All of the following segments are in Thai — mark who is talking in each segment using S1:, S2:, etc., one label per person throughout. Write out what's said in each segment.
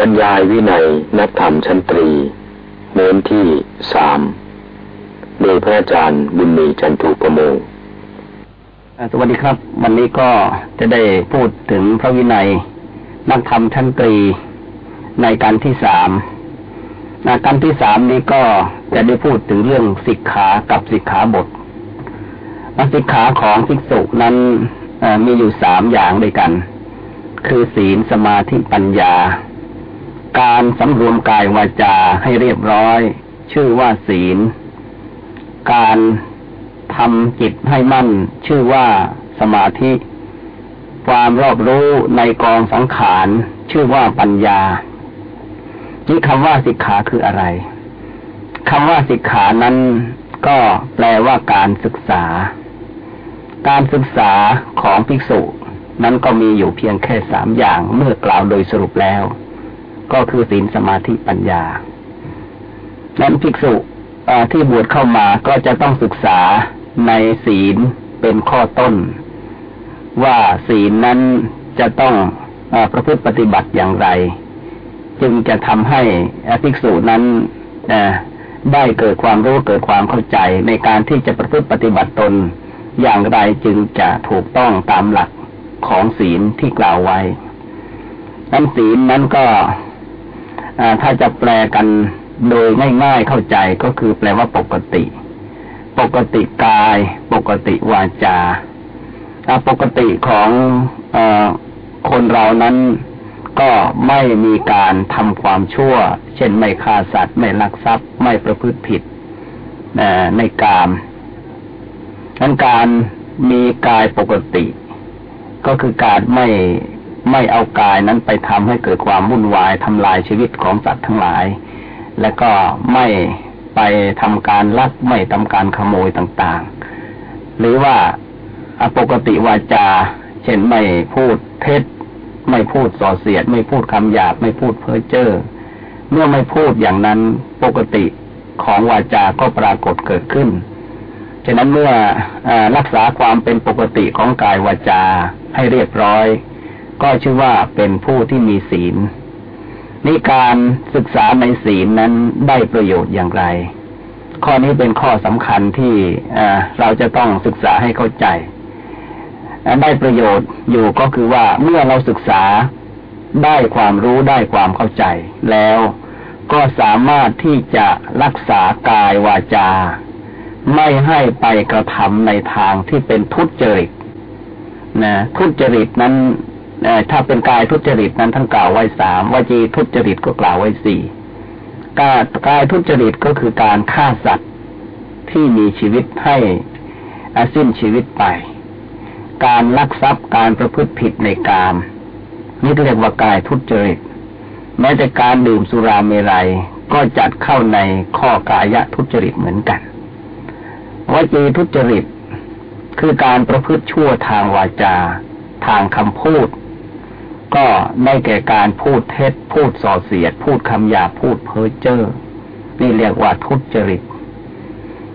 S1: บรรยายวินัยนักธรรมชั้นตรีเน้นที่สามโดยพระอาจารย์บุญมีจันทุประโมง
S2: สวัสดีครับ วันนี้ก็จะได้พูดถึงพระวินัย นักธรรมชั้นตรีในการที่สามการที่สามนี้ก็จะได้พูดถึงเรื่องสิกขากับสิกขาบทสิกขาของภิกษุนั้นมีอยู่สามอย่างด้วยกัน คือศีลสมาธิปัญญา การสำรวมกายวาจาให้เรียบร้อย ชื่อว่าศีล การทำจิตให้มั่น ชื่อว่าสมาธิ ความรอบรู้ในกองสังขาร ชื่อว่าปัญญา นี่คำว่าสิกขาคืออะไรคำว่าสิกขานั้นก็แปลว่าการศึกษา การศึกษาของภิกษุ นั้นก็มีอยู่เพียงแค่สามอย่างเมื่อกล่าวโดยสรุปแล้ว ก็คือศีลสมาธิปัญญา นั้นภิกษุที่บวชเข้ามาก็จะต้องศึกษาในศีลเป็นข้อต้น ว่าศีลนั้นจะต้องอประพฤติปฏิบัติอย่างไร จึงจะทำให้ภิกษุนั้นได้เกิดความรู้เกิดความเข้าใจในการที่จะประพฤติปฏิบัติตนอย่างไรจึงจะถูกต้องตามหลักของศีลที่กล่าวไว้นั้นศีลนั้นก็ ถ้าจะแปลกันโดยง่ายๆเข้าใจก็คือแปลว่าปกติ ปกติกาย ปกติวาจาปกติของอคนเรานั้นก็ไม่มีการทำความชั่ว เช่นไม่ฆ่าสัตว์ ไม่ลักทรัพย์ ไม่ประพฤติผิดในกามนั้นการมีกายปกติ ก็คือการไม่ ไม่เอากายนั้นไปทำให้เกิดความวุ่นวายทำลายชีวิตของสัตว์ทั้งหลาย และก็ไม่ไปทำการลักไม่ทำการขโมยต่างๆ หรือว่าปกติวาจา เช่นไม่พูดเท็จ ไม่พูดส่อเสียด ไม่พูดคำหยาบ ไม่พูดเพ้อเจ้อเมื่อไม่พูดอย่างนั้นปกติของวาจาก็ปรากฏเกิดขึ้น ฉะนั้นเมื่ออรักษาความเป็นปกติของกายวาจาให้เรียบร้อย ก็ชื่อว่าเป็นผู้ที่มีศีลนี่การศึกษาในศีลนั้นได้ประโยชน์อย่างไร ข้อนี้เป็นข้อสำคัญที่เราจะต้องศึกษาให้เข้าใจ ได้ประโยชน์อยู่ก็คือว่าเมื่อเราศึกษาได้ความรู้ได้ความเข้าใจ แล้วก็สามารถที่จะรักษากายวาจา ไม่ให้ไปกระทำในทางที่เป็นทุจริตนะทุจริตนั้น ถ้าเป็นกายทุจริตนั้นท่านกล่าวไว้สามวจีทุจริตก็กล่าวไว้สี่กายกายทุจริตก็คือการฆ่าสัตว์ที่มีชีวิตให้สิ้นชีวิตไป การลักทรัพย์การประพฤติผิดในกามนี่เรียกว่ากายทุจริต แม้แต่การดื่มสุราเมรัยก็จัดเข้าในข้อกายทุจริตเหมือนกันวจีทุจริต คือการประพฤติชั่วทางวาจา ทางคำพูด ก็ได้แก่การพูดเท็จ พูดส่อเสียด พูดคำหยาพูดเพ้อเจ้อนี่เรียกว่าทุจริต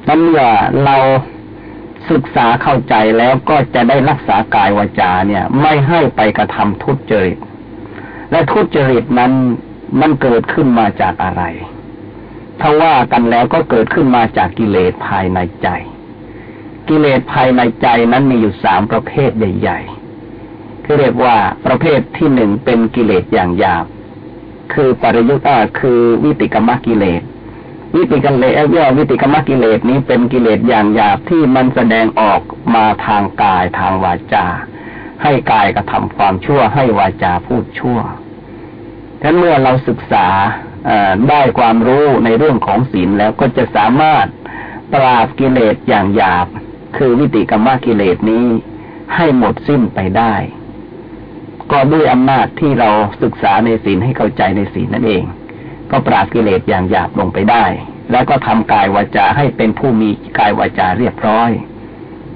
S2: นั้นเมื่อเราศึกษาเข้าใจแล้วก็จะได้รักษากายวาจาเนี่ย ไม่ให้ไปกระทำทุจริต และทุจริตนั้นมันเกิดขึ้นมาจากอะไรถ้าว่ากันแล้วก็เกิดขึ้นมาจากกิเลสภายในใจ กิเลสภายในใจนั้นมีอยู่สามประเภทใหญ่ๆ คือเรียกว่าประเภทที่หนึ่งเป็นกิเลสอย่างหยาบ คือปริยุทธ์คือวิติกรรมกิเลสวิติกรรมเลววิติกรรมกิเลสนี้เป็นกิเลสอย่างหยาบที่มันแสดงออกมาทางกายทางวาจา ให้กายกระทำความชั่วให้วาจาพูดชั่วฉะนั้นเมื่อเราศึกษาได้ความรู้ในเรื่องของศีลแล้วก็จะสามารถปราบกิเลสอย่างหยาบ คือวิติกรรมกิเลสนี้ให้หมดสิ้นไปได้ ก็ด้วยอำนาจที่เราศึกษาในศีลให้เข้าใจในศีลนั่นเอง ก็ปราบกิเลสอย่างหยาบลงไปได้ แล้วก็ทำกายวาจาให้เป็นผู้มีกายวาจาเรียบร้อย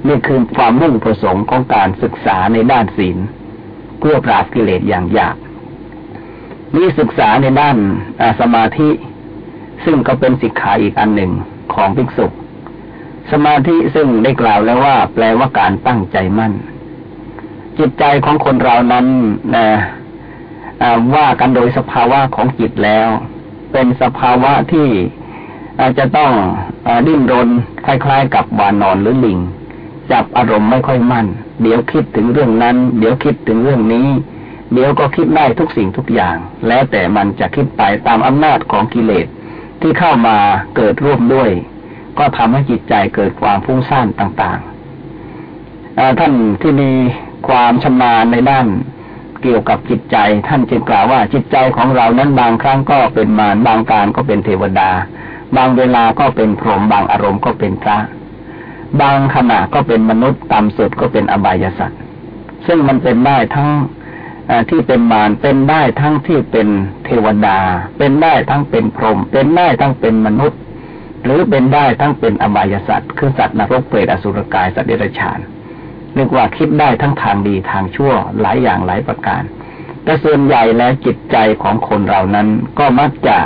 S2: นี่คือความมุ่งประสงค์ของการศึกษาในด้านศีลเพื่อปราบกิเลสอย่างหยาบนี่ศึกษาในด้านสมาธิ ซึ่งก็เป็นสิกขาอีกอันหนึ่งของภิกษุสมาธิซึ่งได้กล่าวแล้วว่า แปลว่าการตั้งใจมั่น จิตใจของคนเรานั้นนะว่ากันโดยสภาวะของจิตแล้ว เป็นสภาวะที่จจะต้องอดิ้นรนคล้ายๆ กับวานอนหรือลิง จับอารมณ์ไม่ค่อยมั่น เดี๋ยวคิดถึงเรื่องนั้น เดี๋ยวคิดถึงเรื่องนี้ เดี๋ยวก็คิดได้ทุกสิ่งทุกอย่าง แล้วแต่มันจะคิดไปตามอำนาจของกิเลสที่เข้ามาเกิดร่วมด้วย ก็ทำให้จิตใจเกิดความฟุ้งซ่านต่างๆท่านที่มี ความชำนาญในด้านเกี่ยวกับจิตใจ ท่านจึงกล่าวว่าจิตใจของเรานั้นบางครั้งก็เป็นมารบางการก็เป็นเทวดา บางเวลาก็เป็นพรหมบางอารมณ์ก็เป็นพระบางขณะก็เป็นมนุษย์ต่ำสุดก็เป็นอบายสัตว์ซึ่งมันเป็นได้ทั้งที่เป็นมารเป็นได้ทั้งที่เป็นเทวดา เป็นได้ทั้งเป็นพรหมเป็นได้ทั้งเป็นมนุษย์ หรือเป็นได้ทั้งเป็นอบายสัตว์คือสัตว์นรกเปรตอสุรกายสัตว์เดรัจฉาน เรียกว่าคิดได้ทั้งทางดีทางชั่วหลายอย่างหลายประการ แต่ส่วนใหญ่แล้วจิตใจของคนเรานั้นก็มักจะ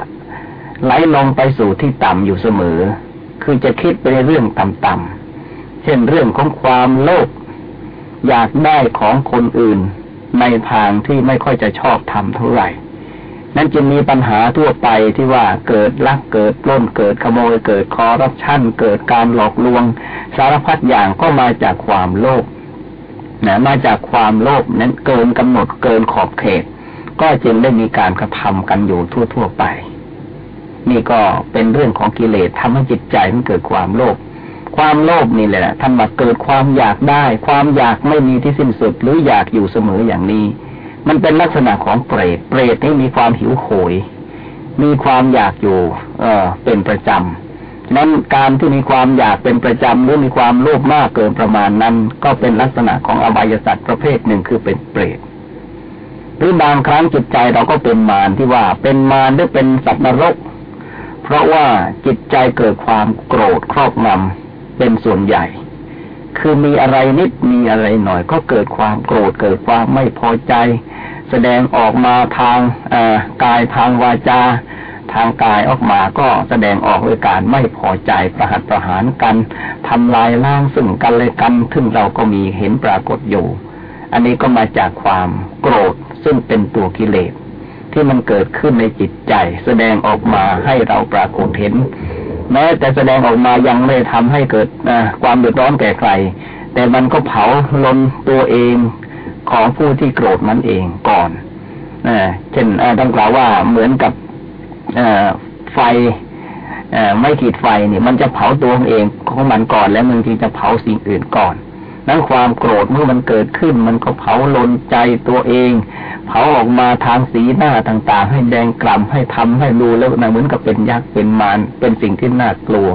S2: ไหลลงไปสู่ที่ต่ำอยู่เสมอ คือจะคิดไปในเรื่องต่ำๆ เช่นเรื่องของความโลภ อยากได้ของคนอื่น ในทางที่ไม่ค่อยจะชอบทำเท่าไหร่ นั่นจะมีปัญหาทั่วไปที่ว่าเกิดลักเกิดปล้นเกิดขโมยเกิดคอร์รัปชันเกิดการหลอกลวง สารพัดอย่างก็มาจากความโลภนะมาจากความโลภนั้นเกินกำหนดเกินขอบเขต ก็จึงได้มีการกระทำกันอยู่ทั่ว ๆไป นี่ก็เป็นเรื่องของกิเลสทำให้จิตใจมันเกิดความโลภความโลภนี่แหละท่านมาเกิดความอยากได้ ความอยากไม่มีที่สิ้นสุดหรืออยากอยู่เสมออย่างนี้ มันเป็นลักษณะของเปรต เปรตนี่มีความหิวโหย มีความอยากอยู่ เออเป็นประจำฉะนั้นการที่มีความอยากเป็นประจำหรือมีความโลภมากเกินประมาณนั้น ก็เป็นลักษณะของอบายสัตว์ประเภทหนึ่งคือเป็นเปรตหรือบางครั้งจิตใจเราก็เป็นมารที่ว่าเป็นมารหรือเป็นสัตว์นรก เพราะว่าจิตใจเกิดความโกรธครอบงำเป็นส่วนใหญ่ คือมีอะไรนิดมีอะไรหน่อย ก็เกิดความโกรธเกิดความไม่พอใจ แสดงออกมาทางกายทางวาจาทางกายออกมาก็แสดงออกด้วยการไม่พอใจประหัตประหารกันทำลายล้างซึ่งกันเลยกันซึ่งเราก็มีเห็นปรากฏอยู่ อันนี้ก็มาจากความโกรธซึ่งเป็นตัวกิเลสที่มันเกิดขึ้นในจิตใจ แสดงออกมาให้เราปรากฏเห็น แม้แต่แสดงออกมายังไม่ทำให้เกิดความเดือดร้อนแก่ใครแต่มันก็เผาลนตัวเอง ของผู้ที่โกรธมันเองก่อนเช่นต้องกล่าวว่าเหมือนกับไฟไม่ขีดไฟเนี่ยมันจะเผาตัวเองของมันก่อน แล้วมันทีจะเผาสิ่งอื่นก่อนนั้นความโกรธเมื่อมันเกิดขึ้น มันก็เผาลนใจตัวเอง เผาออกมาทางสีหน้าต่างๆ ให้แดงกล่ำให้ทำให้ดูแล้วนะเหมือนกับเป็นยักษ์เป็นมารเป็นสิ่งที่น่ากลัว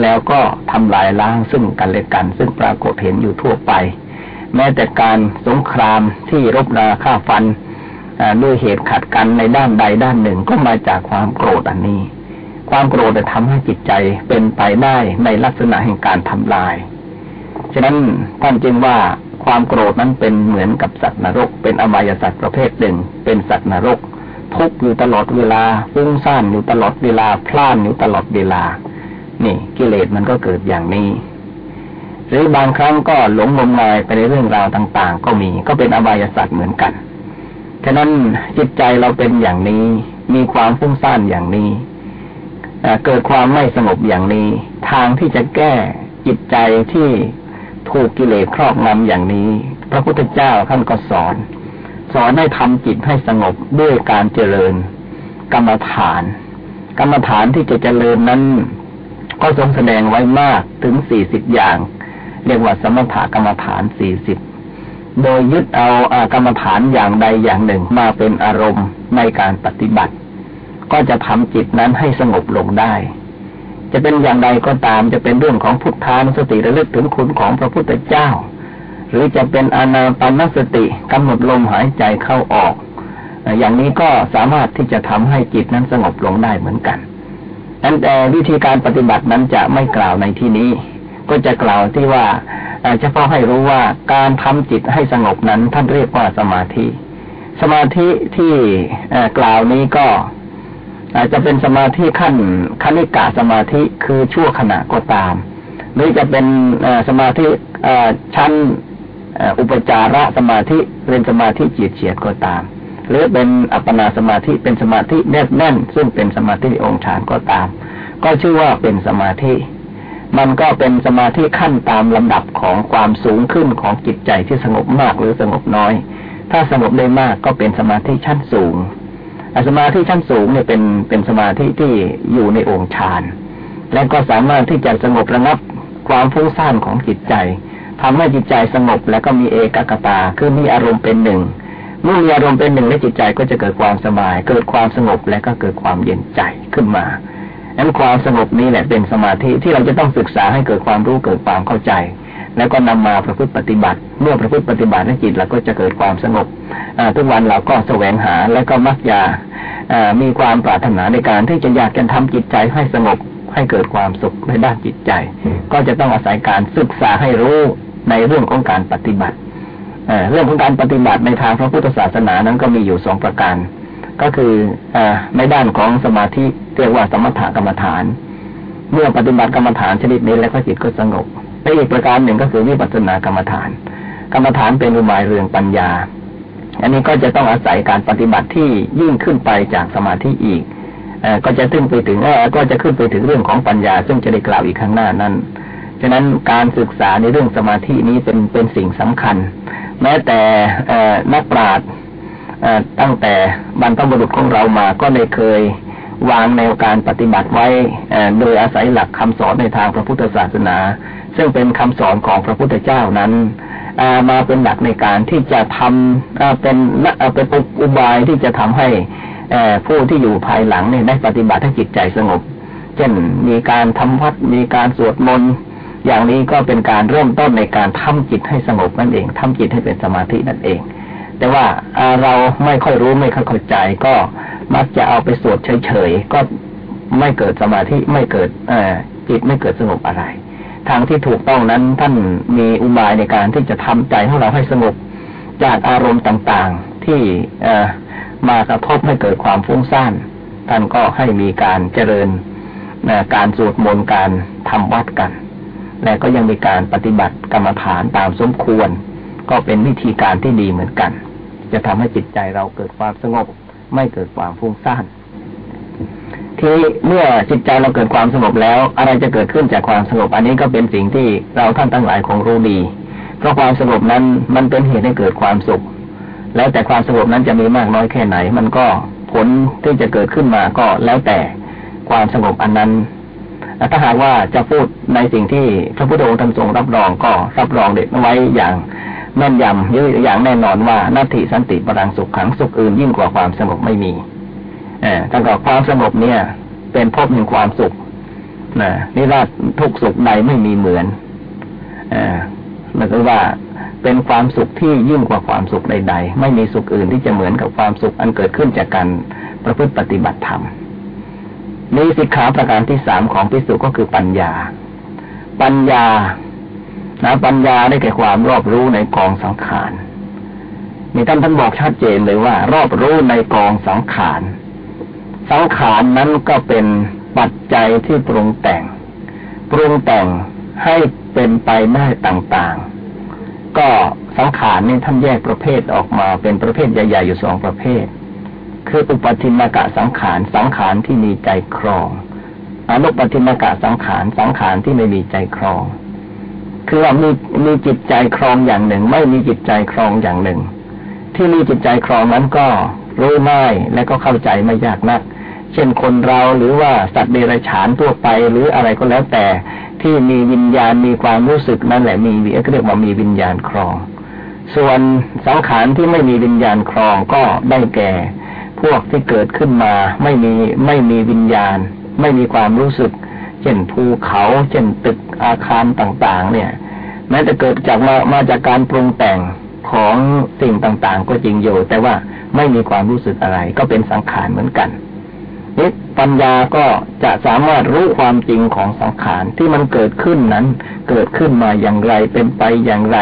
S2: แล้วก็ทำลายล้างซึ่งกันและกัน ซึ่งปรากฏเห็นอยู่ทั่วไป แม้แต่การสงครามที่รบราฆ่าฟันด้วยเหตุขัดกันในด้านใดด้านหนึ่งก็มาจากความโกรธอันนี้ ความโกรธจะทำให้จิตใจเป็นไปได้ในลักษณะแห่งการทำลาย ฉะนั้นท่านจึงว่าความโกรธนั้นเป็นเหมือนกับสัตว์นรก เป็นอบายสัตว์ประเภทหนึ่ง เป็นสัตว์นรก ทุกอยู่ตลอดเวลาฟุ้งซ่านอยู่ตลอดเวลาพล่านอยู่ตลอดเวลา นี่กิเลสมันก็เกิดอย่างนี้ หรือบางครั้งก็หลงงมงายไปในเรื่องราวต่าง ๆ ก็มีก็เป็นอบายสัตว์เหมือนกันฉะนั้นจิตใจเราเป็นอย่างนี้ มีความฟุ้งซ่านอย่างนี้เกิดความไม่สงบอย่างนี้ ทางที่จะแก้จิตใจที่ถูกกิเลสครอบงำอย่างนี้ พระพุทธเจ้าท่านก็สอน สอนให้ทำจิตให้สงบด้วยการเจริญ กรรมฐาน กรรมฐานที่จะเจริญนั้น ก็ทรงแสดงไว้มากถึงสี่สิบอย่าง เรียกว่าสมถกรรมฐานสี่สิบโดยยึดเอาอกรรมฐานอย่างใดอย่างหนึ่งมาเป็นอารมณ์ในการปฏิบัติ ก็จะทำจิตนั้นให้สงบลงได้ จะเป็นอย่างใดก็ตามจะเป็นเรื่องของพุทธานุสติระลึกถึงคุณของพระพุทธเจ้า หรือจะเป็นอนาปานสติกำหนดลมหายใจเข้าออก อย่างนี้ก็สามารถที่จะทำให้จิตนั้นสงบลงได้เหมือนกันนั้นแต่วิธีการปฏิบัตินั้นจะไม่กล่าวในที่นี้ ก็จะกล่าวที่ว่าเฉพาะให้รู้ว่าการทำจิตให้สงบนั้นท่านเรียกว่าสมาธิ สมาธิที่กล่าวนี้ก็อาจจะเป็นสมาธิขั้นคณิกะสมาธิคือชั่วขณะก็ตาม หรือจะเป็นสมาธิชั้นอุปจาระสมาธิเป็นสมาธิจีดเฉียดก็ตาม หรือเป็นอัปปนาสมาธิเป็นสมาธิแน่นแน่น ซึ่งเป็นสมาธิองค์ฌานก็ตาม ก็ชื่อว่าเป็นสมาธิ มันก็เป็นสมาธิขั้นตามลำดับของความสูงขึ้นของจิตใจที่สงบมากหรือสงบน้อย ถ้าสงบได้มากก็เป็นสมาธิชั้นสูงสมาธิชั้นสูงเนี่ยเป็นเป็นสมาธิที่อยู่ในองค์ฌานและก็สามารถที่จะสงบระงับความฟุ้งซ่านของจิตใจทำให้จิตใจสงบและก็มีเอกกตาคือมีอารมณ์เป็นหนึ่งเมื่อมีอารมณ์เป็นหนึ่งในจิตใจก็จะเกิดความสบาย เกิดความสงบและก็เกิดความเย็นใจขึ้นมา นั้นความสงบนี้แหละเป็นสมาธิที่เราจะต้องศึกษาให้เกิดความรู้เกิดความเข้าใจ แล้วก็นำมาประพฤติปฏิบัติ เมื่อประพฤติปฏิบัติในจิตเราก็จะเกิดความสงบทุกวันเราก็แสวงหาและก็มักจะมีความปรารถนาในการที่จะอยากจะทำจิตใจให้สงบให้เกิดความสุขในด้านจิตใจ ก็จะต้องอาศัยการศึกษาให้รู้ในเรื่องของการปฏิบัติเรื่องของการปฏิบัติในทางพระพุทธศาสนานั้นก็มีอยู่สองประการ ก็คืออในด้านของสมาธิเรียกว่าสมถกรรมฐาน เมื่อปฏิบัติกรรมฐานชนิดนี้แล้วก็จิตก็สงบในอีกประการหนึ่งก็คือวิปัสสนากรรมฐาน กรรมฐานเป็นอุบายเรื่องปัญญา อันนี้ก็จะต้องอาศัยการปฏิบัติที่ยิ่งขึ้นไปจากสมาธิอีกก็จะขึ้นไปถึงก็จะขึ้นไปถึงเรื่องของปัญญา ซึ่งจะได้กล่าวอีกข้างหน้านั้นฉะนั้นการศึกษาในเรื่องสมาธินี้เป็นเป็นสิ่งสำคัญ แม้แต่นักปราชญ์ ตั้งแต่บรรพบุรุษของเรามาก็ได้เคยวางแนวการปฏิบัติไว้โดยอาศัยหลักคำสอนในทางพระพุทธศาสนา ซึ่งเป็นคำสอนของพระพุทธเจ้านั้นมาเป็นหลักในการที่จะทำเป็นเป็นอุบายที่จะทำให้ผู้ที่อยู่ภายหลังเนี่ยได้ปฏิบัติให้จิตใจสงบ เช่นมีการทำวัดมีการสวดมนต์อย่างนี้ก็เป็นการเริ่มต้นในการทำจิตให้สงบนั่นเองทำจิตให้เป็นสมาธินั่นเอง แต่ว่าเราไม่ค่อยรู้ไม่ค่อยเข้าใจ ก็มักจะเอาไปสวดเฉยๆก็ไม่เกิดสมาธิไม่เกิดจิตไม่เกิดสงบอะไร ทางที่ถูกต้องนั้นท่านมีอุบายในการที่จะทำใจของเราให้สงบจากอารมณ์ต่างๆที่มากระทบให้เกิดความฟุ้งซ่านท่านก็ให้มีการเจริญการสวดมนต์การทำวัดกัน และก็ยังมีการปฏิบัติกรรมฐานตามสมควร ก็เป็นวิธีการที่ดีเหมือนกัน จะทำให้จิตใจเราเกิดความสงบ ไม่เกิดความฟุ้งซ่านที่เมื่อจิตใจเราเกิดความสงบแล้ว อะไรจะเกิดขึ้นจากความสงบ อันนี้ก็เป็นสิ่งที่เราท่านทั้งหลายคงรู้ดี เพราะความสงบนั้นมันเป็นเหตุให้เกิดความสุข แล้วแต่ความสงบนั้นจะมีมากน้อยแค่ไหน มันก็ผลที่จะเกิดขึ้นมาก็แล้วแต่ความสงบอันนั้นถ้าหากว่าจะพูดในสิ่งที่พระพุทธองค์ทรงรับรองก็รับรองเด็ดไว้อย่าง แม่นยำยือย่างแน่นอนว่านาทีสันติปรังสุขขังสุขอื่นยิ่งกว่าความสงบไม่มีเออทั้งกับความสงบเนี่ย เป็นพบแห่งความสุขนะนี่ว่าทุกสุขใดไม่มีเหมือนเออหมายว่าเป็นความสุขที่ยิ่งกว่าความสุขใด ๆ ไม่มีสุขอื่นที่จะเหมือนกับความสุขอันเกิดขึ้นจากการประพฤติปฏิบัติธรรมนี้สิกขาประการที่สามของพิสุก็คือปัญญา ปัญญา นะปัญญาได้แก่ความรอบรู้ในกองสังขารมีท่านท่านบอกชัดเจนเลยว่า รอบรู้ในกองสังขาร สังขารนั้นก็เป็นปัจจัยที่ปรุงแต่ง ปรุงแต่งให้เป็นไปได้ต่างๆ ก็สังขารนี่ท่านแยกประเภทออกมาเป็นประเภทใหญ่ๆอยู่สองประเภท คืออุปทินากะสังขารสังขารที่มีใจครองอนุปทินากะสังขารสังขารที่ไม่มีใจครอง คือว่ามีมีจิตใจครองอย่างหนึ่ง ไม่มีจิตใจครองอย่างหนึ่ง ที่มีจิตใจครองนั้นก็รู้ง่ายและก็เข้าใจไม่ยากนัก เช่นคนเราหรือว่าสัตว์เดรัจฉานทั่วไปหรืออะไรก็แล้วแต่ที่มีวิญญาณมีความรู้สึกนั่นแหละมีวิเรียกว่ามีวิญญาณครอง ส่วนสังขารที่ไม่มีวิญญาณครองก็ได้แก่ พวกที่เกิดขึ้นมาไม่มีไม่มีวิญญาณ ไม่มีความรู้สึก เช่นภูเขา เช่นตึกอาคารต่างๆ เนี่ย แม้จะเกิดจากมามาจากการปรุงแต่งของสิ่งต่างๆ ก็จริงอยู่ แต่ว่าไม่มีความรู้สึกอะไร ก็เป็นสังขารเหมือนกันนิปัญญาก็จะสามารถรู้ความจริงของสังขารที่มันเกิดขึ้นนั้น เกิดขึ้นมาอย่างไรเป็นไปอย่างไร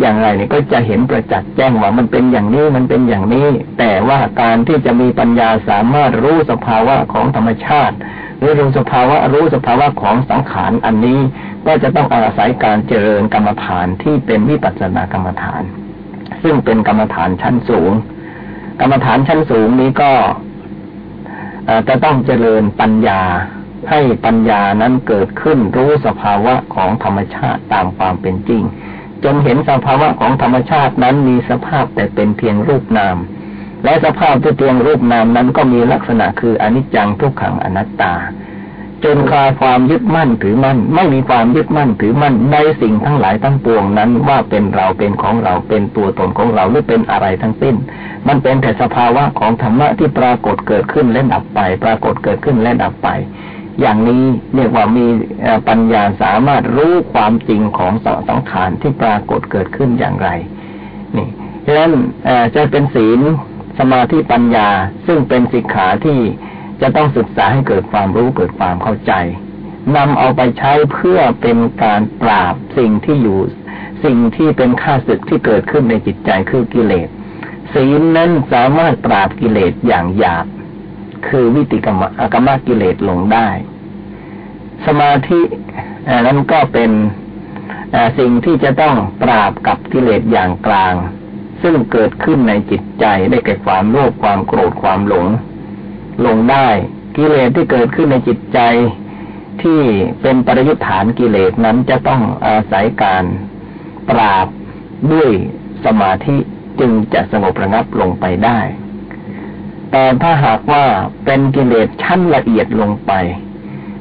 S2: อย่างไรเนี่ยก็จะเห็นประจักษ์แจ้งว่ามันเป็นอย่างนี้มันเป็นอย่างนี้ แต่ว่าการที่จะมีปัญญาสามารถรู้สภาวะของธรรมชาติ หรือรู้สภาวะรู้สภาวะของสังขารอันนี้ ก็จะต้องอาศัยการเจริญกรรมฐานที่เป็นวิปัสสนากรรมฐาน ซึ่งเป็นกรรมฐานชั้นสูง กรรมฐานชั้นสูงนี้ก็จะต้องเจริญปัญญาให้ปัญญานั้นเกิดขึ้นรู้สภาวะของธรรมชาติตามความเป็นจริง จนเห็นสภาวะของธรรมชาตินั้นมีสภาพแต่เป็นเพียงรูปนาม และสภาพที่เพียงรูปนามนั้นก็มีลักษณะคืออนิจจังทุกขังอนัตตา จนคลายความยึดมั่นถือมั่น ไม่มีความยึดมั่นถือมั่นในสิ่งทั้งหลายทั้งปวงนั้นว่าเป็นเราเป็นของเราเป็นตัวตนของเราหรือเป็นอะไรทั้งสิ้น มันเป็นแต่สภาวะของธรรมะที่ปรากฏเกิดขึ้นและดับไป ปรากฏเกิดขึ้นและดับไปอย่างนี้เรียกว่ามีปัญญาสามารถรู้ความจริงของสองสังขารที่ปรากฏเกิดขึ้นอย่างไร นี่ดังนั้นจะเป็นศีล สมาธิปัญญาซึ่งเป็นสิกขาที่จะต้องศึกษาให้เกิดความรู้เกิดความเข้าใจนำเอาไปใช้เพื่อเป็นการปราบสิ่งที่อยู่ สิ่งที่เป็นข้าศึกที่เกิดขึ้นในจิตใจคือกิเลสศีลนั้นสามารถปราบกิเลสอย่างหยาบคือวิติกรรมอกรรมกิเลสลงได้ สมาธินั้นก็เป็นสิ่งที่จะต้องปราบกับกิเลสอย่างกลาง ซึ่งเกิดขึ้นในจิตใจได้แก่ความโลภความโกรธความหลง ลงได้กิเลสที่เกิดขึ้นในจิตใจที่เป็นปริยุทธานกิเลสนั้นจะต้องอาศัยการปราบด้วยสมาธิจึงจะสงบระงับลงไปได้ แต่ถ้าหากว่าเป็นกิเลสชั้นละเอียดลงไป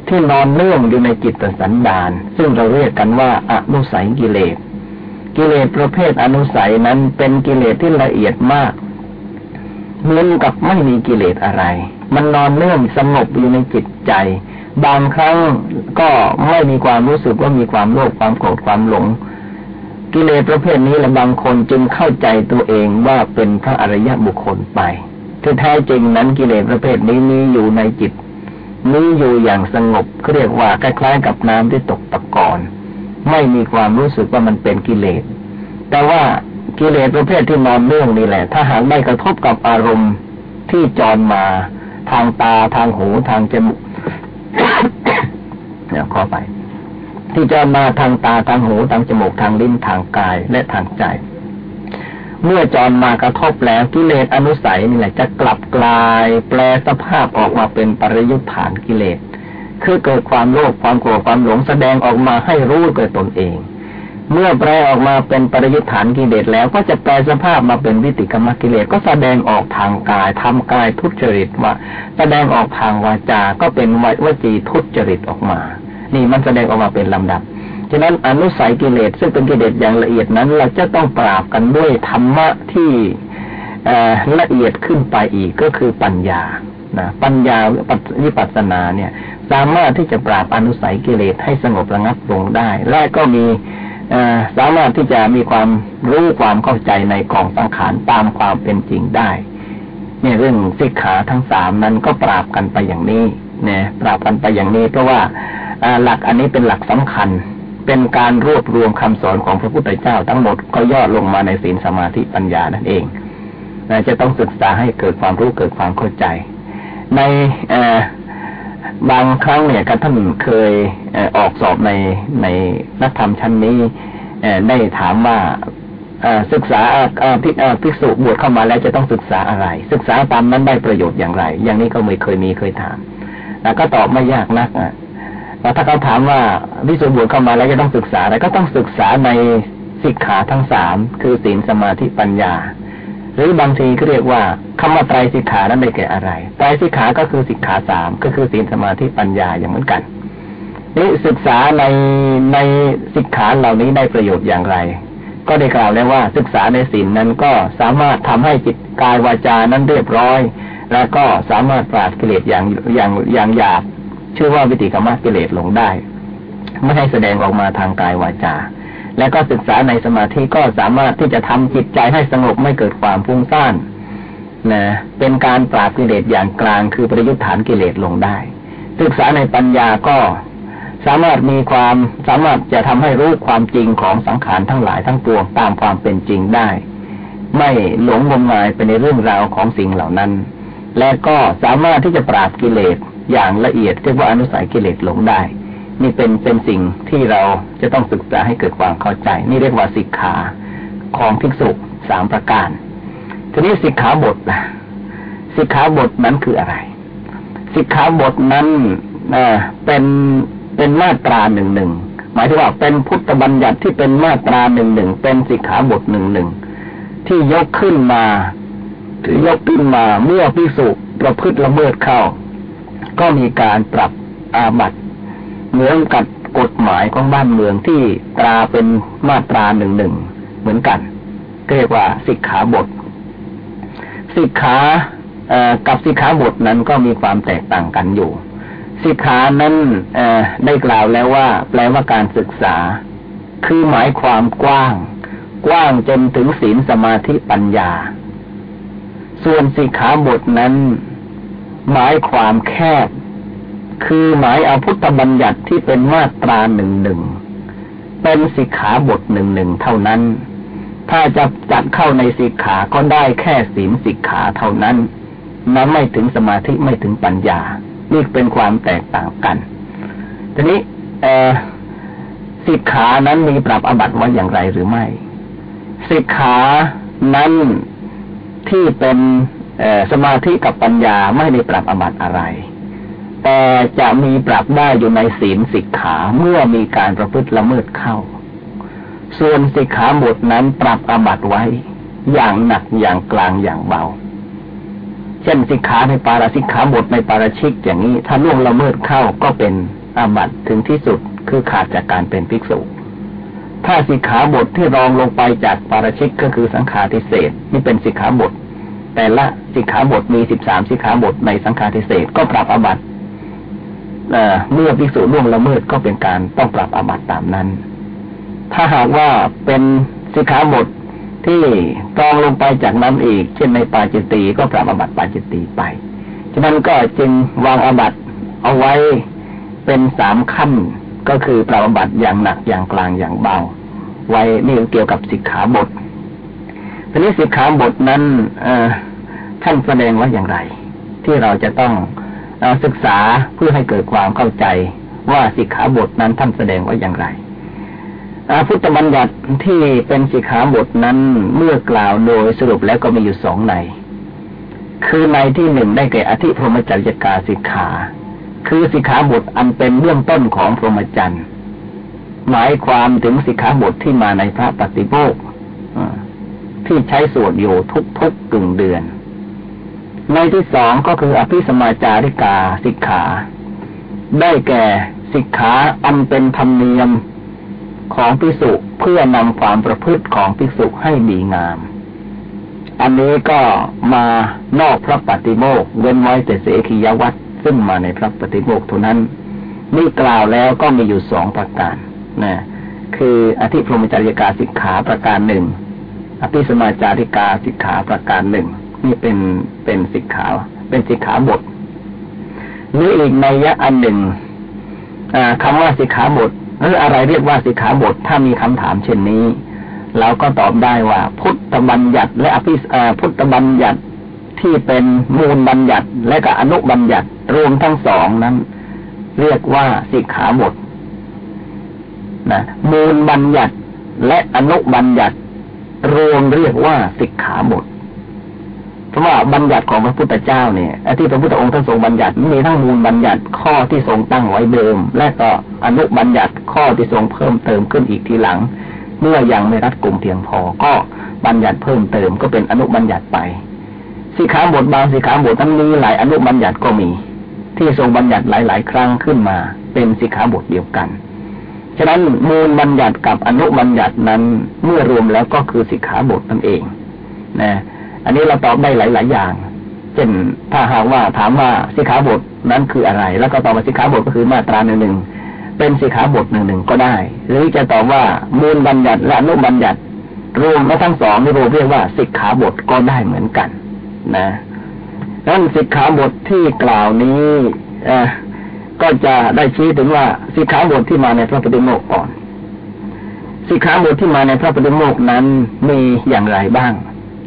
S2: ที่นอนเนื่องอยู่ในจิตสันดาน ซึ่งเราเรียกกันว่าอนุสัยกิเลส กิเลสประเภทอนุสัยนั้นเป็นกิเลสที่ละเอียดมากเหมือนกับไม่มีกิเลสอะไร มันนอนเนื่องสงบอยู่ในจิตใจ บางครั้งก็ไม่มีความรู้สึกว่ามีความโลภความโกรธความหลง กิเลสประเภทนี้และบางคนจึงเข้าใจตัวเองว่าเป็นพระอริยบุคคลไปที่แท้จริงนั้นกิเลสประเภทนี้มีอยู่ในจิตมีอยู่อย่างสงบเรียกว่าคล้ายๆกับน้ำที่ตกตะกอน ไม่มีความรู้สึกว่ามันเป็นกิเลส แต่ว่ากิเลสประเภทที่นอนเนื่องนี่แหละ ถ้าหากไม่กระทบกับอารมณ์ที่จรมาทางตาทางหูทางจมูกเนี่ยขอไป ที่จะมาทางตาทางหูทางจมูกทางลิ้นทางกายและทางใจ เมื่อจรมากระทบแล้วกิเลสอนุสัยนี่แหละจะกลับกลาย แปลสภาพออกมาเป็นปริยุทธานกิเลส คือเกิดความโลภความโกรธความหลงแสดงออกมาให้รู้เกิดตนเอง เมื่อแปลออกมาเป็นปริยุทธานกิเลสแล้วก็จะแปลสภาพมาเป็นวิติกรรมกิเลสก็แสดงออกทางกายทำกายทุจริตว่าแสดงออกทางวาจา ก็เป็นวจีทุจริตออกมา นี่มันแสดงออกมาเป็นลำดับฉะนั้นอนุสัยกิเลสซึ่งเป็นกิเลสอย่างละเอียดนั้น เราจะต้องปราบกันด้วยธรรมะที่ละเอียดขึ้นไปอีกก็คือปัญญา นะปัญญาวิปัสสนาเนี่ย สามารถที่จะปราบอนุสัยกิเลสให้สงบระงับลงได้ และก็มีสามารถที่จะมีความรู้ความเข้าใจในกองสังขารตามความเป็นจริงได้เนี่ยเรื่องสิกขาทั้งสามนั้นก็ปราบกันไปอย่างนี้เนี่ยปราบกันไปอย่างนี้เพราะว่าหลักอันนี้เป็นหลักสำคัญ เป็นการรวบรวมคำสอนของพระพุทธเจ้า ทั้งหมดก็ย่อลงมาในศีลสมาธิปัญญานั่นเองจะต้องศึกษาให้เกิดความรู้เกิดความเข้าใจ ในบางครั้งเนี่ยก็ท่านเคยออกสอบในในนักธรรมชั้นนี้ได้ถามว่าศึกษาพิภิกษุบวชเข้ามาแล้วจะต้องศึกษาอะไร ศึกษาตามนั้นได้ประโยชน์อย่างไร อย่างนี้ก็ไม่เคยมีเคยถามแล้วก็ตอบไม่ยากนักแล้วถ้าเขาถามว่าภิกษุบวชเข้ามาแล้วจะต้องศึกษาอะไรก็ต้องศึกษาในสิกขาทั้งสามคือศีลสมาธิปัญญา หรือบางทีก็เรียกว่าคำว่าไตรสิกขานั้นได้แก่อะไรไตรสิกขาก็คือสิกขาสามก็คือศีลสมาธิปัญญาอย่างเหมือนกันนี่ศึกษาในในสิกขาเหล่านี้ได้ประโยชน์อย่างไร ก็ได้กล่าวแล้วว่าศึกษาในศีลนั้นก็สามารถทำให้จิตกายวาจานั้นเรียบร้อย แล้วก็สามารถปราดกิเลสอย่างอย่างอย่างหยาบชื่อว่าวิติกรรมกิเลสลงได้ ไม่ให้แสดงออกมาทางกายวาจา และก็ศึกษาในสมาธิก็สามารถที่จะทำจิตใจให้สงบไม่เกิดความฟุ้งซ่านนะเป็นการปราบกิเลสอย่างกลางคือประยุทธ์ฐานกิเลสลงได้ ศึกษาในปัญญาก็สามารถมีความสามารถจะทำให้รู้ความจริงของสังขารทั้งหลายทั้งปวงตามความเป็นจริงได้ ไม่หลงงมงายไปในเรื่องราวของสิ่งเหล่านั้น และก็สามารถที่จะปราบกิเลสอย่างละเอียดเรียกว่าอนุสัยกิเลสลงได้ นี่เป็นเป็นสิ่งที่เราจะต้องศึกษาให้เกิดความเข้าใจ นี่เรียกว่าสิกขาของภิกษุสามประการ ทีนี้สิกขาบทนะสิกขาบทนั้นคืออะไร สิกขาบทนั้นเป็นเป็นมาตราหนึ่งหนึ่งหมายถึงว่าเป็นพุทธบัญญัติที่เป็นมาตราหนึ่งหนึ่งเป็นสิกขาบทหนึ่งหนึ่งที่ยกขึ้นมาถือยกขึ้นมาเมื่อพิสุประพฤติละเมิดเข้า ก็มีการปรับอาบัติ เหมือนกับกฎหมายของบ้านเมืองที่ตราเป็นมาตราหนึ่งหนึ่งเหมือนกันเรียกว่าสิกขาบท สิกขากับสิกขาบทนั้นก็มีความแตกต่างกันอยู่ สิกขานั้นได้กล่าวแล้วว่า แปลว่าการศึกษา คือหมายความกว้าง กว้างจนถึงศีลสมาธิปัญญา ส่วนสิกขาบทนั้น หมายความแคบ คือหมายเอาพุทธบัญญัติที่เป็นมาตราหนึ่งหนึ่งเป็นสิกขาบทหนึ่งหนึ่งเท่านั้น ถ้าจะจัดเข้าในสิกขาก็ได้แค่ศีลสิกขาเท่านั้นนั้นไม่ถึงสมาธิไม่ถึงปัญญา นี่เป็นความแตกต่างกัน ทีนี้สิกขานั้นมีปรับอบัติไว้อย่างไรหรือไม่ สิกขานั้นที่เป็นสมาธิกับปัญญาไม่ได้ปรับอบัติอะไร แต่จะมีปรับได้อยู่ในศีลสิกขาเมื่อมีการประพฤติละเมิดเข้า ส่วนสิกขาบทนั้นปรับอาบัตไว้ อย่างหนักอย่างกลางอย่างเบา เช่นสิกขาในปาราสิกขาบทในปาราชิกอย่างนี้ ถ้าล่วงละเมิดเข้าก็เป็นอาบัตถึงที่สุดคือขาดจากการเป็นภิกษุ ถ้าสิกขาบทที่รองลงไปจากปาราชิกก็คือสังฆาทิเศษนี่เป็นสิกขาบทแต่ละสิกขาบทมีสิบสามสิกขาบทในสังฆาทิเศษก็ปรับอาบัต เมื่อภิกษุล่วงละเมิดก็เป็นการต้องปรับอาบัตตามนั้น ถ้าหากว่าเป็นสิกขาบทที่ตรองลงไปจากนั้นอีก เช่นในปาจิตตีก็ปรับอบัติปาจิตตีไป ฉะนั้นก็จึงวางอบัติเอาไว้เป็นสามขั้นก็คือปรับอบัติอย่างหนักอย่างกลางอย่างเบา ไว้นี่เกี่ยวกับสิกขาบททีนี้สิกขาบทนั้นท่านแสดงว่าอย่างไร ที่เราจะต้อง ศึกษาเพื่อให้เกิดความเข้าใจว่าสิกขาบทนั้นท่านแสดงว่าอย่างไรพุทธบัญญัติที่เป็นสิกขาบทนั้นเมื่อกล่าวโดยสรุปแล้วก็มีอยู่สองใน คือในที่หนึ่งได้แก่อธิพรหมจรรยกาสิกขา คือสิกขาบทอันเป็นเบื้องต้นของพรหมจรรย์หมายความถึงสิกขาบทที่มาในพระปฏิโมกที่ใช้สวดอยู่ทุกๆกึ่งเดือน ในที่สองก็คืออภิสมาจาริกาสิกขา ได้แก่สิกขาอันเป็นธรรมเนียมของภิกษุเพื่อนำความประพฤติของภิกษุให้ดีงาม อันนี้ก็มานอกพระปฏิโมกเว้นไว้แต่เสขียวัตรซึ่งมาในพระปฏิโมกเท่านั้นนี่กล่าวแล้วก็มีอยู่สองประการนะคืออธิพรมจริยกาสิกขาประการหนึ่งอภิสมาจาริกาสิกขาประการหนึ่ง นี่เป็นเป็นสิกขา เป็นสิกขาบท หรืออีกในยะอันหนึ่งคำว่าสิกขาบทหรืออะไรเรียกว่าสิกขาบท ถ้ามีคำถามเช่นนี้เราก็ตอบได้ว่า พุทธบัญญัติ และอภิพุทธบัญญัติที่เป็นมูลบัญญัติ และก็อนุบัญญัติรวมทั้งสองนั้น เรียกว่าสิกขาบทนะมูลบัญญัติและอนุบัญญัติ รวมเรียกว่าสิกขาบท พราะว่าบัญญัติของพระพุทธเจ้าเนี่ยที่พระพุทธองค์ท่านทรงบัญญัติมีทั้งมูลบัญญัติข้อที่ทรงตั้งไว้เดิม และก็อนุบัญญัติข้อที่ทรงเพิ่มเติมขึ้นอีกทีหลัง เมื่อยังไม่รัดกลุ่มเพียงพอก็บัญญัติเพิ่มเติมก็เป็นอนุบัญญัติไปสิขาบทบางสิขาบททั้งนี้หลายอนุบัญญัติก็มี ที่ทรงบัญญัติหลาย ๆ ครั้งขึ้นมา เป็นสิขาบทเดียวกันฉะนั้นมูลบัญญัติกับอนุบัญญัตินั้นเมื่อรวมแล้วก็คือสิขาบทนั่นเองนะ อันนี้เราตอบได้หลาย ๆ อย่าง เช่นถ้าหากว่าถามว่าสิขาบทนั้นคืออะไร แล้วก็ตอบว่าสิขาบทก็คือมาตราหนึ่งหนึ่งเป็นสิขาบทหนึ่งหนึ่งก็ได้ หรือจะตอบว่ามูลบัญญัติและนุบัญญัติ รวมแล้วทั้งสองนี่เรวมเรียกว่าสิกขาบทก็ได้เหมือนกัน นะนั้นสิกขาบทที่กล่าวนี้อก็จะได้ชี้ถึงว่าสิกขาบทที่มาในพระปฏิโมกข์ก่อนสิกขาบทที่มาในพระปฏิโมกข์นั้นมีอย่างไรบ้าง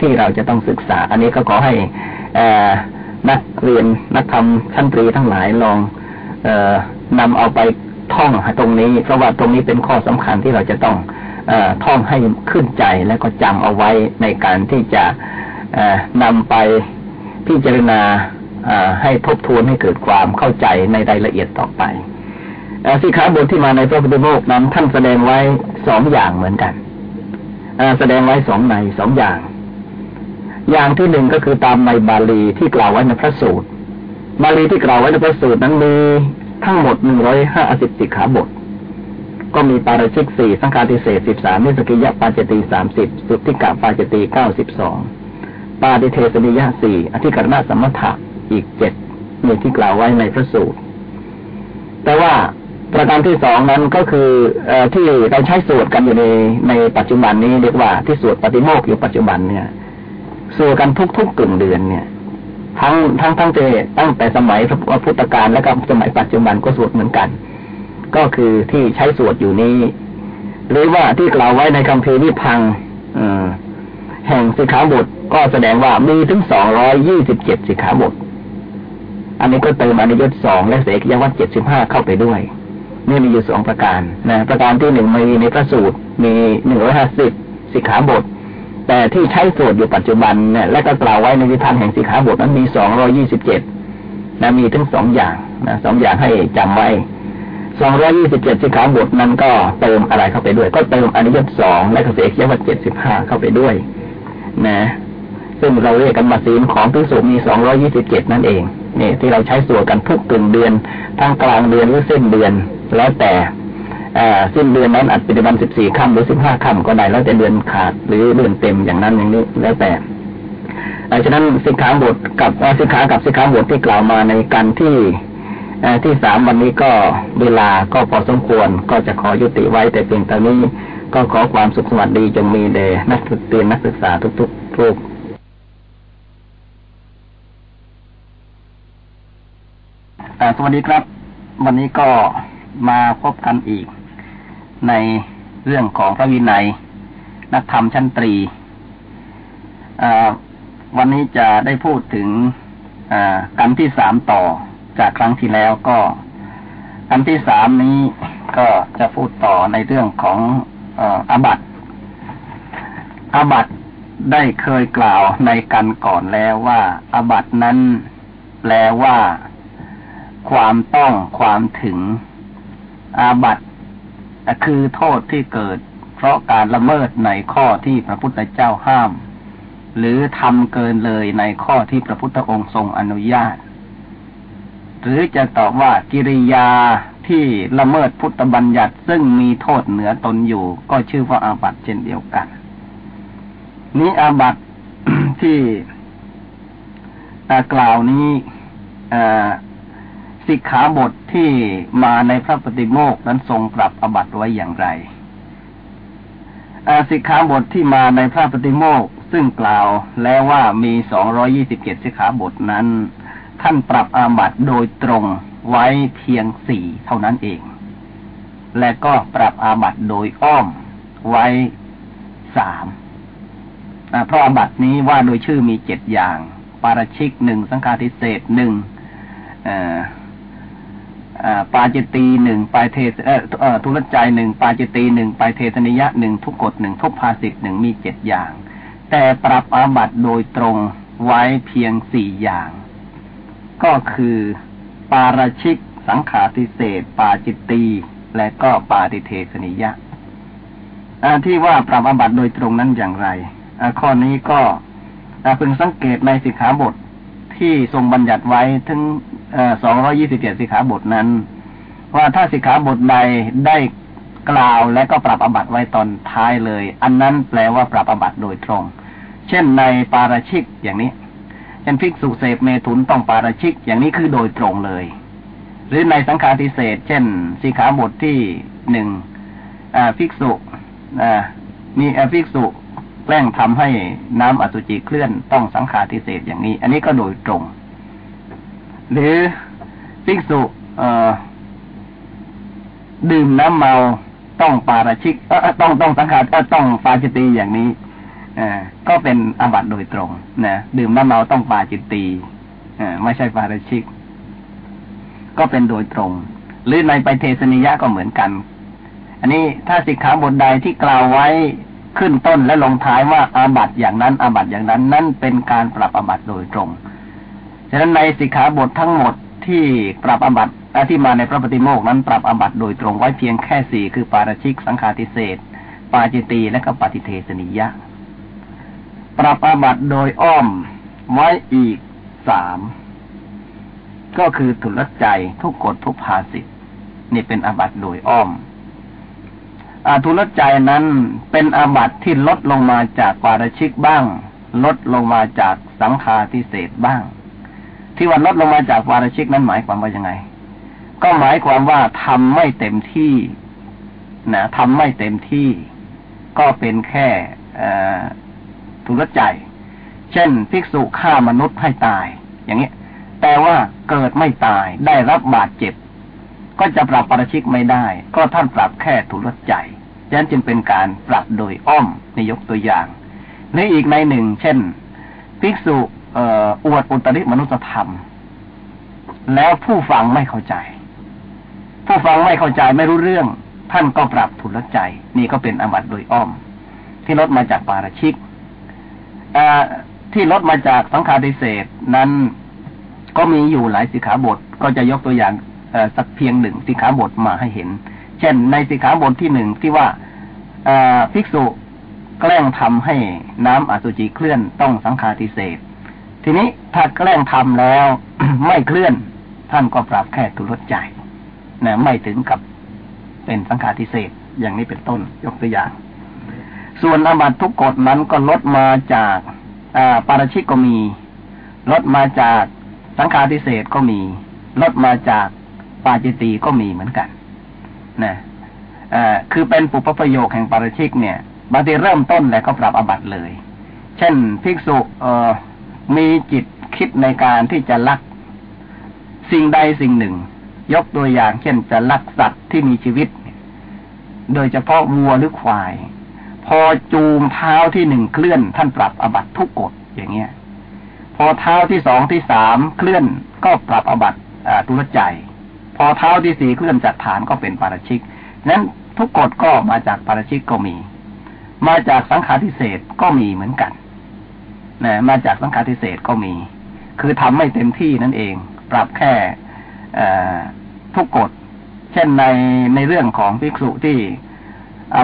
S2: ที่เราจะต้องศึกษา อันนี้ก็ขอให้นักเรียนนักธรรมชั้นตรีทั้งหลายลองอนำเอาไปท่องตรงนี้เพราะว่าตรงนี้เป็นข้อสำคัญที่เราจะต้องอท่องให้ขึ้นใจและก็จำเอาไว้ในการที่จะนำไปพิจารณาให้ทบทวนให้เกิดความเข้าใจในรายละเอียดต่อไปสิขาบทที่มาในพระพุทธโลกนั้นท่านแสดงไว้สองอย่างเหมือนกันแสดงไว้สองในสองอย่าง อย่างที่หนึ่งก็คือตามในบาลีที่กล่าวไว้ในพระสูตร บาลีที่กล่าวไว้ในพระสูตรนั้นมีทั้งหมดหนึ่งร้อยห้าสิบสิกขาบท ก็มีปาราชิกสี่สังฆาทิเศษสิบสามนิสกิยะปาจตีสามสิบสุทธิกะปาจตีเก้าสิบสองปาติเทสนิยะสี่อธิกรณสมถะอีกเจ็ดมีที่กล่าวไว้ในพระสูตร แต่ว่าประการที่สองนั้นก็คืออที่เราใช้สวดกันอยู่ในในปัจจุบันนี้เรียกว่าที่สวดปฏิโมกข์อยู่ปัจจุบันเนี่ย สวดกันทุกๆกึ่งเดือนเนี่ย ทั้งทั้งทั้งเจตั้งแต่สมัยพระพุทธกาลและก็สมัยปัจจุบันก็สวดเหมือนกัน ก็คือที่ใช้สวดอยู่นี้ หรือว่าที่กล่าวไว้ในคำพีนิพังแห่งสิกขาบทก็แสดงว่ามีถึงสองร้อยยี่สิบเจ็ดสิกขาบทอันนี้ก็เติมอนิยตสองและเสกยวัตเจ็ดสิบห้าเข้าไปด้วยนี่มีอยู่สองประการนะประการที่หนึ่งมีในพระสูตรมีหนึ่งร้อยห้าสิบสิกขาบท แต่ที่ใช้สวดอยู่ปัจจุบันเนี่ยและก็กล่าวไว้ในวิธานแห่งสิกขาบทนั้นมีสองรอยี่สิบเจ็ดนะมีทั้งสองอย่างนะสองอย่างให้จำไว้สองรอยี่สิบเจ็ดสิกขาบทนั้นก็เติมอะไรเข้าไปด้วย ก็เติมอนิยตสองและก็เสกเยวัตเจ็ดสิบห้าเข้าไปด้วย นะ ซึ่งเราเรียกกันมาศีลของพิสุมีสองรอยี่สิบเจ็ดนั่นเองนี่ที่เราใช้สวดกันทุกกึ่งเดือนทั้งกลางเดือนหรือเส้นเดือน แล้วแต่ สิ้นเดือนนั้นอาจเป็นวันสิบสี่ค่ำหรือสิบห้าค่ำก็ได้แล้วแต่เดือนขาดหรือเดือนเต็มอย่างนั้นอย่างนี้แล้วแต่ฉะนั้นสิกขาบทกับสิกขากับสิกขาบทที่กล่าวมาในการที่ที่สามวันนี้ก็เวลาก็พอสมควรก็จะขอยุติไว้แต่เพียงเท่านี้ก็ขอความสุขสวัสดีจงมีแด่นักศึกษานักศึกษาทุกๆรูปสวัสดีครับ วันนี้ก็มาพบกันอีก ในเรื่องของพระวินัย นักธรรมชั้นตรีวันนี้จะได้พูดถึงกันที่สามต่อจากครั้งที่แล้วก็กันที่สามนี้ก็จะพูดต่อในเรื่องของอาบัตอาบัตได้เคยกล่าวในกันก่อนแล้วว่าอาบัตนั้นแปลว่า ความต้องความถึง อาบัต คือโทษที่เกิด เพราะการละเมิดในข้อที่พระพุทธเจ้าห้าม หรือทำเกินเลยในข้อที่พระพุทธองค์ทรงอนุญาต หรือจะตอบว่ากิริยาที่ละเมิดพุทธบัญญัติซึ่งมีโทษเหนือตนอยู่ ก็ชื่อว่าอาบัตเช่นเดียวกัน นี้อาบัตที่กล่าวนี้ สิกขาบทที่มาในพระปฏิโมกนั้นทรงปรับอบัตไว้อย่างไรสิกขาบทที่มาในพระปฏิโมกซึ่งกล่าวแล้วว่ามีสองรอยี่สิบเจ็ดสิกขาบทนั้น ท่านปรับอาบัติโดยตรงไว้เพียงสี่เท่านั้นเอง และก็ปรับอาบัติโดยอ้อมไว้สามเพราะอาบัตินี้ว่าโดยชื่อมีเจ็ดอย่าง ปาราชิกหนึ่งสังฆาทิเสสหนึ่ง ปาจิตตีย์หนึ่งปาฏิเทเออถุลลัจจัยหนึ่งปาจิตตีย์หนึ่งปาฏิเทสนียะหนึ่งทุกกฏหนึ่งทุพภาสิตหนึ่งมีเจ็ดอย่าง แต่ปรับอาบัตโดยตรงไว้เพียงสี่อย่าง ก็คือ ปาราชิก สังขาติเศษปาจิตีและก็ปาติเทสนิยะที่ว่าปรับอาบัตโดยตรงนั้นอย่างไรข้อนี้ก็พึงสังเกตในสิกขาบทที่ทรงบัญญัติไว้ถึง สองร้อยี่สิบเจ็ดสิกขาบทนั้น ว่าถ้าสิกขาบทใดได้กล่าวและก็ปรับอบัตไว้ตอนท้ายเลย อันนั้นแปลว่าปรับอบัตโดยตรง เช่นในปาราชิกอย่างนี้เช่นภิกษุเสพเมถุนต้องปาราชิกอย่างนี้คือโดยตรงเลย หรือในสังฆาทิเศษ เช่นสิกขาบทที่หนึ่งภิกษุมีภิกษุแกล้งทำให้น้ำอสุจิเคลื่อนต้องสังฆาทิเศษอย่างนี้ อันนี้ก็โดยตรง หรือภิกษุดื่มน้ำเมาต้องปาราชิกต้องต้องสังขารต้องปาจิตีอย่างนี้อก็เป็นอาบัติโดยตรงนะดื่มน้ำเมาต้องปาจิตีไม่ใช่ปาราชิก ก็เป็นโดยตรง หรือในไปเทศนิยะก็เหมือนกัน อันนี้ถ้าสิกขาบทใดที่กล่าวไว้ขึ้นต้นและลงท้ายว่าอาบัตอย่างนั้นอาบัตอย่างนั้น นั่นเป็นการปรับอาบัตโดยตรง ฉะนั้นในสิกขาบททั้งหมดที่ปรับอาบัตที่มาในพระปฏิโมกนั้นปรับอาบัตโดยตรงไว้เพียงแค่สี่คือปาราชิกสังฆาทิเศษปาจิตีและก็ปฏิเทสนิยะ ปรับอาบัตโดยอ้อมไว้อีกสามก็คือทุลใจทุกกฎทุกภาสิทนี่เป็นอาบัตโดยอ้อมอาทุลใจนั้นเป็นอาบัตที่ลดลงมาจากปาราชิกบ้าง ลดลงมาจากสังฆาทิเศษบ้าง ที่ว่าลดลงมาจากปาราชิกนั้นหมายความว่ายังไง ก็หมายความว่าทำไม่เต็มที่นะทำไม่เต็มที่ก็เป็นแค่ทุรใจ เช่น ภิกษุฆ่ามนุษย์ให้ตาย อย่างนี้แต่ว่าเกิดไม่ตายได้รับบาดเจ็บ ก็จะปรับปราชิกไม่ได้ ก็ท่านปรับแค่ทุรใจดังนั้นจึงเป็นการปรับโดยอ้อมในยกตัวอย่าง ในอีกในหนึ่ง เช่น ภิกษุ อวดอุตริมนุสธรรม แล้วผู้ฟังไม่เข้าใจ ผู้ฟังไม่เข้าใจไม่รู้เรื่อง ท่านก็ปรับทุนลใจ นี่ก็เป็นอบัตโดยอ้อม ที่ลดมาจากปาราชิกที่ลดมาจากสังฆาทิเศษนั้นก็มีอยู่หลายสิกขาบท ก็จะยกตัวอย่างสักเพียงหนึ่งสิกขาบทมาให้เห็น เช่น ในสิกขาบทที่หนึ่งที่ว่าภิกษุแกล้งทำให้น้ำอสุจิเคลื่อนต้องสังฆาทิเศษ ทีนี้ถ้าแกล้งทำแล้ว ไม่เคลื่อน ท่านก็ปรับแค่ทุลดใจนะไม่ถึงกับเป็นสังฆาทิเศษอย่างนี้เป็นต้นยกตัวอย่าง ส่วนอบัตทุกกฎนั้นก็ลดมาจากปาราชิกก็มี ลดมาจากสังฆาทิเศษก็มี ลดมาจากปาจิตีก็มีเหมือนกันนะคือเป็นปุพประโยคแห่งปาราชิกเนี่ยบางทีเริ่มต้นแล้วก็ปรับอบัตเลย เช่น ภิกษุ มีจิตคิดในการที่จะลัก สิ่งใดสิ่งหนึ่ง ยกตัวอย่าง เช่นจะลักสัตว์ที่มีชีวิต โดยเฉพาะวัวหรือควาย พอจูงเท้าที่หนึ่งเคลื่อนท่านปรับอบัตทุกกฎอย่างเงี้ย พอเท้าที่สองที่สามเคลื่อนก็ปรับอบัตตุลใจ พอเท้าที่สี่เคลื่อนจากฐานก็เป็นปาราชิกนั้นทุกกฎก็มาจากปาราชิกก็มี มาจากสังขารทิเศษก็มีเหมือนกัน นะมาจากสังขารทิเศษก็มี คือทำไม่เต็มที่นั่นเอง ปรับแค่ทุกกฎ เช่นในในเรื่องของภิกษุที่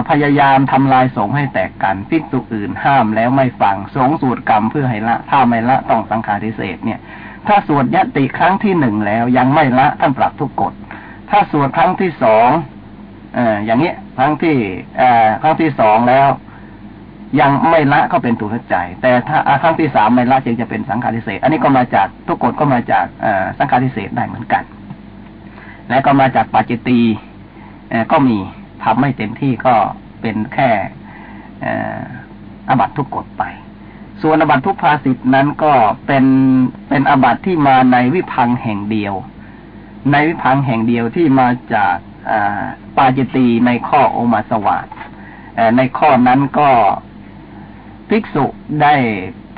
S2: พยายามทำลายสงให้แตกกันภิกษุอื่นห้ามแล้วไม่ฟังสงสูตรกรรมเพื่อให้ละ ถ้าไม่ละต้องสังฆาทิเศษเนี่ย ถ้าสวดยติครั้งที่หนึ่งแล้วยังไม่ละท่านปรับทุกกฎ ถ้าสวดครั้งที่สองออย่างนี้ครั้งที่ครั้งที่สองแล้ว ยังไม่ละก็เป็นตุลใจแต่ถ้าครั้งที่สามไม่ละจึงจะเป็นสังฆาทิเศษ อันนี้ก็มาจากทุกกฎก็มาจากสังฆาทิเศษได้เหมือนกัน และก็มาจากปัจจิตีก็มีทำไม่เต็มที่ก็เป็นแค่อบัตทุกกฎไป ส่วนอบัตทุกภาสิทนั้นก็เป็นเป็นอบัตที่มาในวิพังแห่งเดียว ในวิพังแห่งเดียวที่มาจากปาจิตีในข้อโอมาสวาสในข้อนั้นก็ ภิกษุได้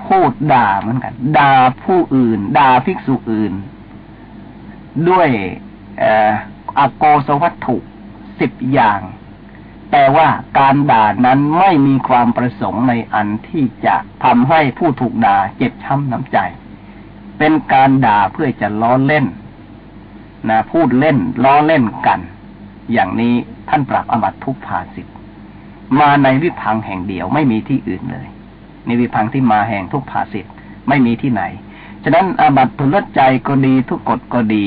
S2: พูดด่าเหมือนกัน ด่าผู้อื่น ด่าภิกษุอื่น ด้วยอโกสวัตถุสิบอย่าง แต่ว่าการด่านั้นไม่มีความประสงค์ในอันที่จะทำให้ผู้ถูกด่าเจ็บช้ำน้ำใจ เป็นการด่าเพื่อจะล้อเล่นนะพูดเล่น ล้อเล่นกัน อย่างนี้ท่านปรับอบัตทุกภาสิทมาในวิพังแห่งเดียวไม่มีที่อื่นเลย นวิพังที่มาแห่งทุกภาสิทธ์ไม่มีที่ไหน ฉะนั้นอาบัตทุลใจก็ดีทุกกฎก็ดี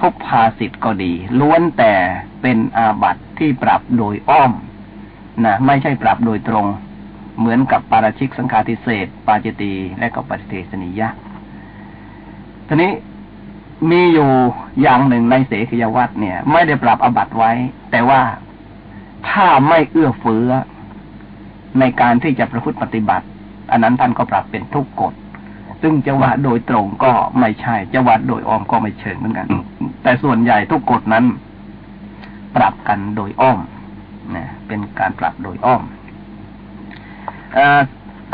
S2: ทุกภาสิทธ์ก็ดี ล้วนแต่เป็นอาบัติที่ปรับโดยอ้อมนะไม่ใช่ปรับโดยตรง เหมือนกับปาราชิกสังฆาทิเศษปาจิตีและก็ปฏิเทสนิยะทีนี้มีอยู่อย่างหนึ่งในเสขยวัตเนี่ย ไม่ได้ปรับอาบัติไว้ แต่ว่าถ้าไม่เอื้อเฟื้อในการที่จะประพฤติปฏิบัติ อันนั้นท่านก็ปรับเป็นทุกกฎซึ่งจะวัดโดยตรงก็ไม่ใช่จะวัดโดยอ้อมก็ไม่เชิงเหมือนกัน แต่ส่วนใหญ่ทุกกฎนั้น ปรับกันโดยอ้อมนะเป็นการปรับโดยอ้อม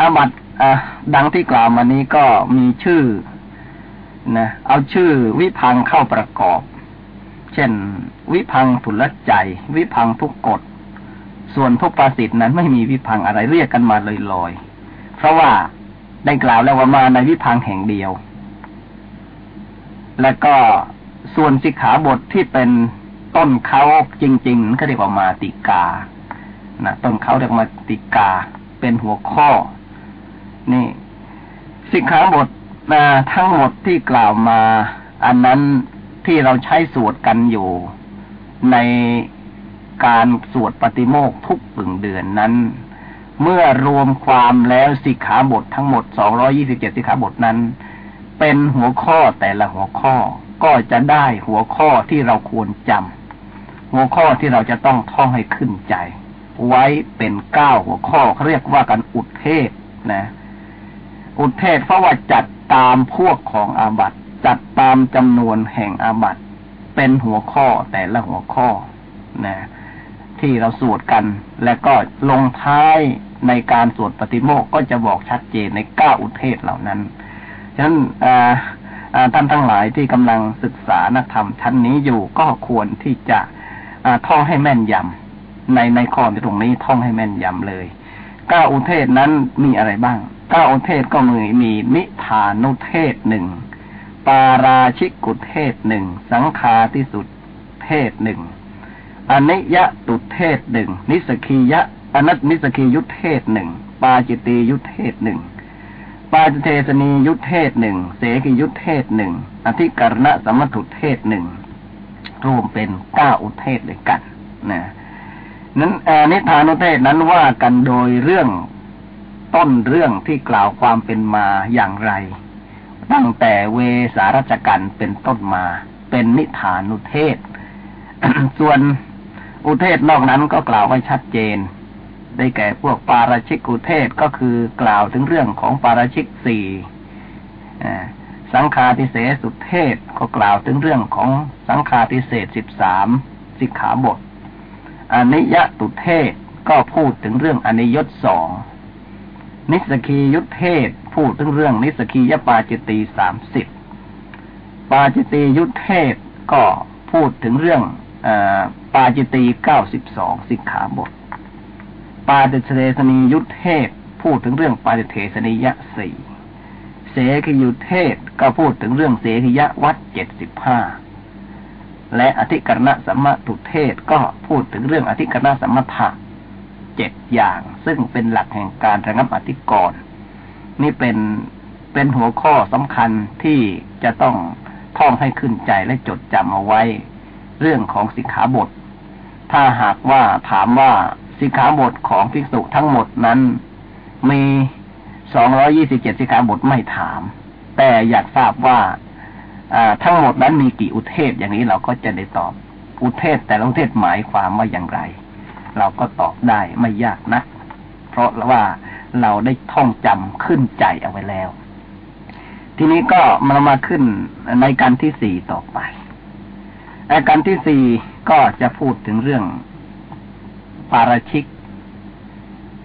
S2: อาบัตดังที่กล่าวมานี้ก็มีชื่อนะเอาชื่อวิพังเข้าประกอบ เช่น วิพังทุลใจ วิพังทุกกฎส่วนทุกปาสิทธ์นั้นไม่มีวิพังอะไรเรียกกันมาลอย เพราะว่าได้กล่าวแล้วว่ามาในวิพังแห่งเดียว แล้วก็ส่วนสิกขาบทที่เป็นต้นเขาจริงๆก็เรียกว่ามาติกานะต้นเขาเรียกมาติกา เป็นหัวข้อ นี่ สิกขาบทนะทั้งหมดที่กล่าวมา อันนั้นที่เราใช้สวดกันอยู่ ในการสวดปฏิโมกทุกปึงเดือนนั้น เมื่อรวมความแล้วสิกขาบททั้งหมด 227 สิกขาบทนั้น เป็นหัวข้อแต่ละหัวข้อก็จะได้หัวข้อที่เราควรจำหัวข้อที่เราจะต้องท่องให้ขึ้นใจ ไว้เป็นเก้าหัวข้อเขาเรียกว่ากันอุทเทศนะ อุทเทศเพราะว่าจัดตามพวกของอาบัตจัดตามจำนวนแห่งอาบัตเป็นหัวข้อแต่ละหัวข้อนะ ที่เราสวดกัน และก็ลงท้ายในการสวดปฏิโมกก็จะบอกชัดเจนในเก้าอุเทศเหล่านั้นฉะนั้นท่านทั้งหลายที่กำลังศึกษานักธรรมชั้นนี้อยู่ก็ควรที่จะท่องให้แม่นยำในในข้อตรงนี้ท่องให้แม่นยำเลยเก้าอุเทศนั้นมีอะไรบ้างเก้าอุเทศก็มีมีนิทานุเทศหนึ่งปาราชิกุเทศหนึ่งสังคาที่สุดเทศหนึ่ง อนิยตุเทศหนึ่งนิสกียะอนัตนิสกียุทเทศหนึ่งปาจิตียุทเทศหนึ่งปาจเทสนียุทเทศหนึ่งเสกิยุทเทศหนึ่งอธิกรณะสมถุเทศหนึ่งรวมเป็นเก้าอุเทศด้วยกันนะนั้นนิทานุเทศนั้นว่ากันโดยเรื่องต้นเรื่องที่กล่าวความเป็นมาอย่างไร ตั้งแต่เวสารัชกันเป็นต้นมา เป็นนิทานุเทศ ส่วน อุเทศนอกนั้นก็กล่าวไว้ชัดเจน ได้แก่พวกปาราชิกอุเทศก็คือกล่าวถึงเรื่องของปาราชิกสี่สังฆาทิเศสุเทศก็กล่าวถึงเรื่องของสังฆาทิเศษสิบสามสิกขาบทอนิยตุเทศก็พูดถึงเรื่องอนิยตสองนิสกียุทเทศพูดถึงเรื่องนิสกียปาจิตีสามสิบปาจิตียุทเทศก็พูดถึงเรื่อง ปาจิตีเก้าสิบสองสิกขาบท ปาจิเทสนียุทเทศพูดถึงเรื่องปาจิเทสนียะสี่เสกยุทเทศก็พูดถึงเรื่องเสกยะวัดเจ็ดสิบห้าและอธิกรณสัมมาตุเทศก็พูดถึงเรื่องอธิกรณสัมมาทะเจ็ดอย่าง ซึ่งเป็นหลักแห่งการระงับอธิกรณ์นี่เป็นเป็นหัวข้อสำคัญที่จะต้องท่องให้ขึ้นใจและจดจำเอาไว้ เรื่องของสิกขาบท ถ้าหากว่าถามว่าสิกขาบทของภิกษุทั้งหมดนั้น มีสองร้อยี่สิบเจ็ดสิกขาบทไม่ถาม แต่อยากทราบว่าทั้งหมดนั้นมีกี่อุเทศอย่างนี้เราก็จะได้ตอบ อุเทศแต่ละอุเทศหมายความว่าอย่างไร เราก็ตอบได้ไม่ยากนะ เพราะว่าเราได้ท่องจำขึ้นใจเอาไว้แล้ว ทีนี้ก็มามาขึ้นในการที่สี่ต่อไป อาการที่สี่ก็จะพูดถึงเรื่อง ปาราชิก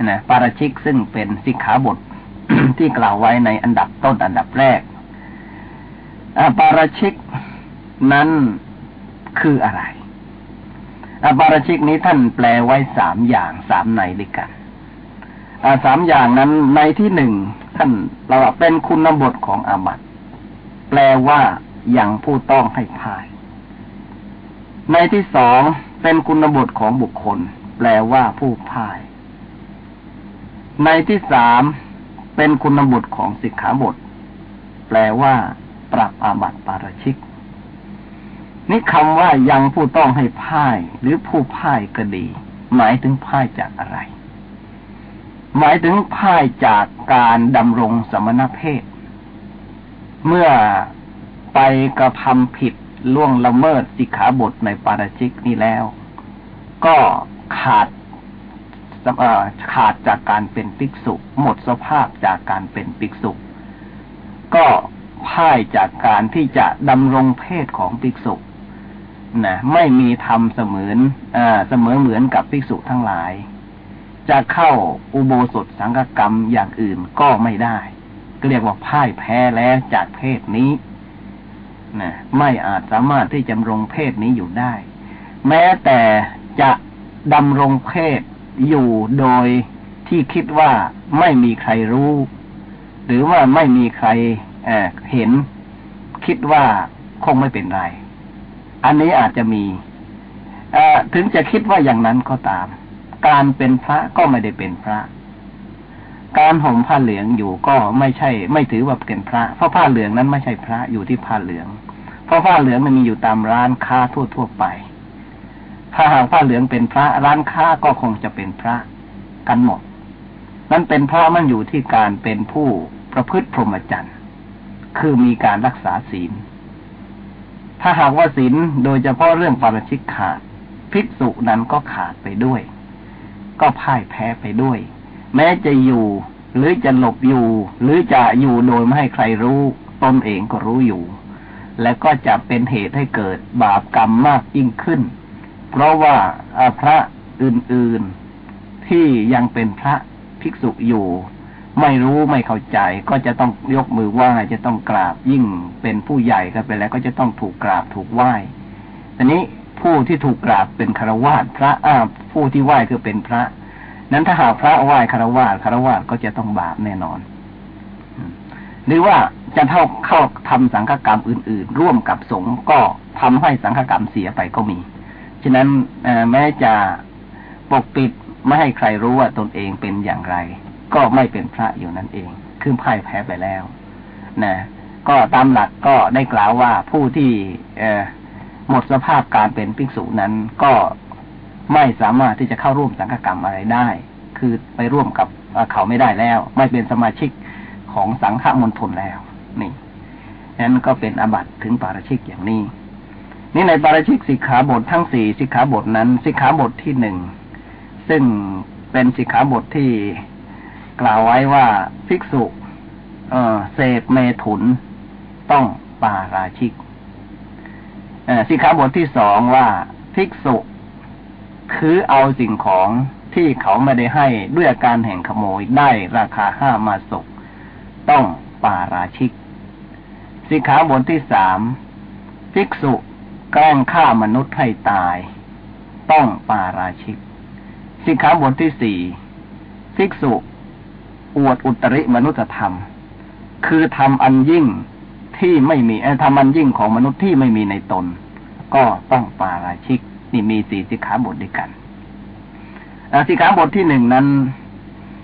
S2: นะปาราชิกซึ่งเป็นสิกขาบทที่กล่าวไว้ในอันดับต้นอันดับแรกปาราชิกนั้นคืออะไรปาราชิกนี้ท่านแปลไว้สามอย่างสามในด้วยกันสามอย่างนั้นในที่หนึ่งท่านเราเป็นคุณบทของอาบัตแปลว่าอย่างผู้ต้องให้พาย ในที่สองเป็นคุณบทของบุคคล แปลว่าผู้พ่าย ในที่สามเป็นคุณบทของสิกขาบท แปลว่า ปรับอาบัติปาราชิก นี่คำว่ายังผู้ต้องให้พ่าย หรือผู้พ่ายก็ดี หมายถึงพ่ายจากอะไร หมายถึงพ่ายจากการดำรงสมณเพศ เมื่อไปกระทำผิด ล่วงละเมิดสิกขาบทในปาราชิกนี้แล้ว ก็ขาดขาดจากการเป็นภิกษุ หมดสภาพจากการเป็นภิกษุ ก็พ่ายจากการที่จะดำรงเพศของภิกษุนะไม่มีธรรมเสมือนอเสมอเหมือนกับภิกษุทั้งหลาย จะเข้าอุโบสถสังฆกรรมอย่างอื่นก็ไม่ได้ ก็เรียกว่าพ่ายแพ้แล้วจากเพศนี้ นะไม่อาจสามารถที่จะดำรงเพศนี้อยู่ได้ แม้แต่จะดำรงเพศอยู่โดยที่คิดว่าไม่มีใครรู้ หรือว่าไม่มีใครเเห็น คิดว่าคงไม่เป็นไร อันนี้อาจจะมีถึงจะคิดว่าอย่างนั้นก็ตาม การเป็นพระก็ไม่ได้เป็นพระ การห่มผ้าเหลืองอยู่ก็ไม่ใช่ ไม่ถือว่าเป็นพระ เพราะผ้าเหลืองนั้นไม่ใช่พระอยู่ที่ผ้าเหลือง เพราะผ้าเหลืองมันมีอยู่ตามร้านค้าทั่วๆไป ถ้าหากผ้าเหลืองเป็นพระร้านค้าก็คงจะเป็นพระกันหมดนั้นเป็นพระมันอยู่ที่การเป็นผู้ประพฤติพรหมจรรย์คือมีการรักษาศีล ถ้าหากว่าศีลโดยเฉพาะเรื่องปาราชิกขาดภิกษุนั้นก็ขาดไปด้วย ก็พ่ายแพ้ไปด้วย แม้จะอยู่ หรือจะหลบอยู่ หรือจะอยู่โดยไม่ให้ใครรู้ตนเองก็รู้อยู่ และก็จะเป็นเหตุให้เกิดบาปกรรมมากยิ่งขึ้น เพราะว่าพระอื่นๆ ที่ยังเป็นพระภิกษุอยู่ ไม่รู้ไม่เข้าใจ ก็จะต้องยกมือไหว้จะต้องกราบยิ่งเป็นผู้ใหญ่กันไปแล้ว ก็จะต้องถูกกราบถูกไหว้อันนี้ผู้ที่ถูกกราบเป็นคารวาสพระอ้าผู้ที่ไหว้คือเป็นพระ นั้นถ้าหากพระไหว้คารวาสคารวาสก็จะต้องบาปแน่นอนหรือว่าจะเท่าเข้าทำสังฆกรรมอื่น ๆ ร่วมกับสงฆ์ก็ทำให้สังฆกรรมเสียไปก็มี ฉะนั้นแม้จะปกปิดไม่ให้ใครรู้ว่าตนเองเป็นอย่างไร ก็ไม่เป็นพระอยู่นั่นเอง คือพ่ายแพ้ไปแล้วนะก็ตามหลักก็ได้กล่าวว่าผู้ที่หมดสภาพการเป็นภิกษุนั้นก็ ไม่สามารถที่จะเข้าร่วมสังฆกรรมอะไรได้ คือไปร่วมกับเขาไม่ได้แล้ว ไม่เป็นสมาชิกของสังฆมณฑลแล้ว นี่นั้นก็เป็นอบัตถึงปาราชิกอย่างนี้ นี่ในปาราชิกสิกขาบททั้งสี่สิกขาบทนั้น สิกขาบทที่หนึ่งซึ่งเป็นสิกขาบทที่กล่าวไว้ว่าภิกษุเเสพเมถุนต้องปาราชิกสิกขาบทที่สองว่าภิกษุ คือเอาสิ่งของที่เขาไม่ได้ให้ด้วยอาการแห่งขโมยได้ราคาห้ามาศก ต้องปาราชิก สิกขาบทที่สามภิกษุแกล้งฆ่ามนุษย์ให้ตาย ต้องปาราชิก สิกขาบทที่สี่ภิกษุ อวดอุตริมนุษธรรม คือทำอันยิ่งที่ไม่มีธรรมันยิ่งของมนุษย์ที่ไม่มีในตน ก็ต้องปาราชิก นี่มีสี่สิกขาบทด้วยกันสิกขาบทที่หนึ่งนั้น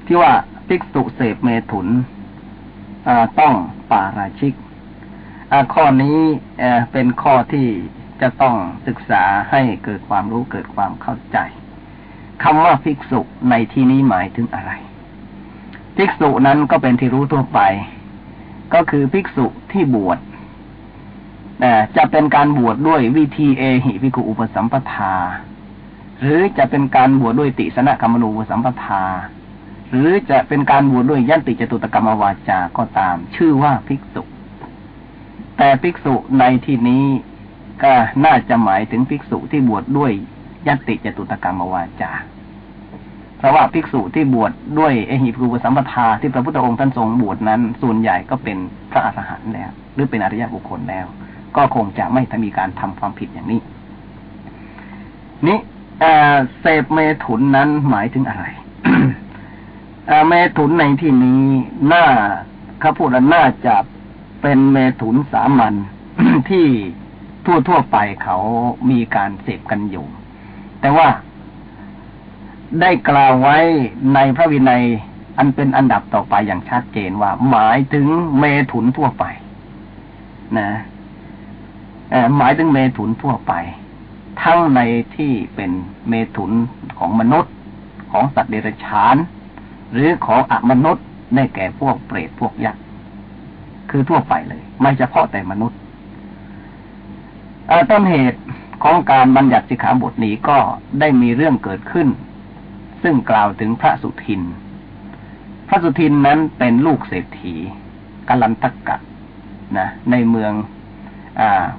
S2: ที่ว่าภิกษุเสพเมถุนต้องปาราชิกข้อนี้เป็นข้อที่จะต้องศึกษาให้เกิดความรู้เกิดความเข้าใจคำว่าภิกษุในที่นี้หมายถึงอะไร ภิกษุนั้นก็เป็นที่รู้ทั่วไป ก็คือภิกษุที่บวช จะเป็นการบวชดด้วยวิธีเอหิภิกขุอุปสัมปทา หรือจะเป็นการบวชดด้วยติสนะกรรมนูปสัมปทา หรือจะเป็นการบวชดด้วยยันติจตุตกรรมวาจาก็ตาม ชื่อว่าภิกษุ แต่ภิกษุในที่นี้ก็น่าจะหมายถึงภิกษุที่บวชดด้วยยันติจตุตกรรมวาจาเพราะว่าภิกษุที่บวชดด้วยเอหิภูปสัมปทาที่พระพุทธองค์ท่านทรงบวชนั้น ส่วนใหญ่ก็เป็นพระอรหันต์แล้ว หรือเป็นอริยบุคคลแล้ว ก็คงจะไม่มีการทำความผิดอย่างนี้ นี้เสพเมถุนนั้นหมายถึงอะไรเมถุนในที่นี้น่าเขาพูดน่าจะเป็นเมถุนสามัญที่ทั่วทั่วไปเขามีการเสพกันอยู่ แต่ว่าได้กล่าวไว้ในพระวินัยอันเป็นอันดับต่อไปอย่างชัดเจนว่า หมายถึงเมถุนทั่วไป นะ หมายถึงเมถุนทั่วไป ทั้งในที่เป็นเมถุนของมนุษย์ของสัตว์เดรัจฉาน หรือของอมนุษย์ในแก่พวกเปรตพวกยักษ์คือทั่วไปเลย ไม่เฉพาะแต่มนุษย์ต้นเหตุของการบัญญัติสิกขาบทนี้ก็ได้มีเรื่องเกิดขึ้น ซึ่งกล่าวถึงพระสุทิน พระสุทินนั้นเป็นลูกเศรษฐีกัลันตกะนะในเมือง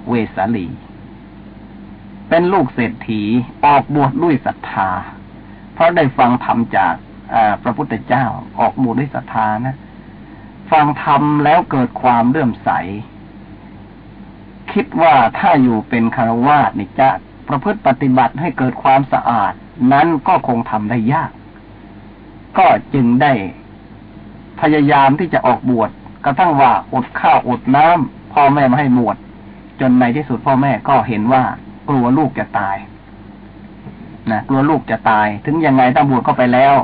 S2: เวสาลี เป็นลูกเศรษฐีออกบวชดด้วยศรัทธา เพราะได้ฟังธรรมจากพระพุทธเจ้าออกบวชด้วยศรัทธานะ ฟังธรรมแล้วเกิดความเลื่อมใส คิดว่าถ้าอยู่เป็นคารวาสนี่จะประพฤติปฏิบัติให้เกิดความสะอาด นั้นก็คงทำได้ยาก ก็จึงได้พยายามที่จะออกบวชกระทั่งว่าอดข้าวอดน้ำพ่อแม่มาให้บวช จนในที่สุดพ่อแม่ก็เห็นว่ากลัวลูกจะตายนะกลัวลูกจะตาย ถึงยังไงถ้าบวชก็ไปแล้ว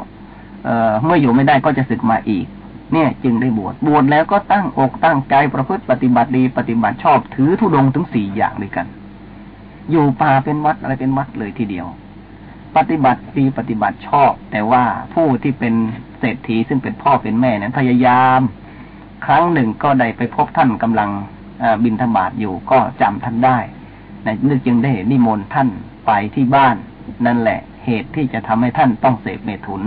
S2: เอ่อเมื่ออยู่ไม่ได้ก็จะศึกมาอีก เนี่ย จึงได้บวชบวชแล้วก็ตั้งอกตั้งใจประพฤติปฏิบัติดี ปฏิบัติชอบถือธุดงถึงสี่อย่างด้วยกัน อยู่ป่าเป็นวัดอะไรเป็นวัดเลยทีเดียว ปฏิบัติดีปฏิบัติชอบ แต่ว่าผู้ที่เป็นเศรษฐีซึ่งเป็นพ่อเป็นแม่นั้นพยายาม ครั้งหนึ่งก็ได้ไปพบท่านกำลัง บินธบาตอยู่ก็จำท่านได้นึกจึงได้นิมนต์ท่านไปที่บ้าน นั่นแหละ เหตุที่จะทำให้ท่านต้องเสพเมถุน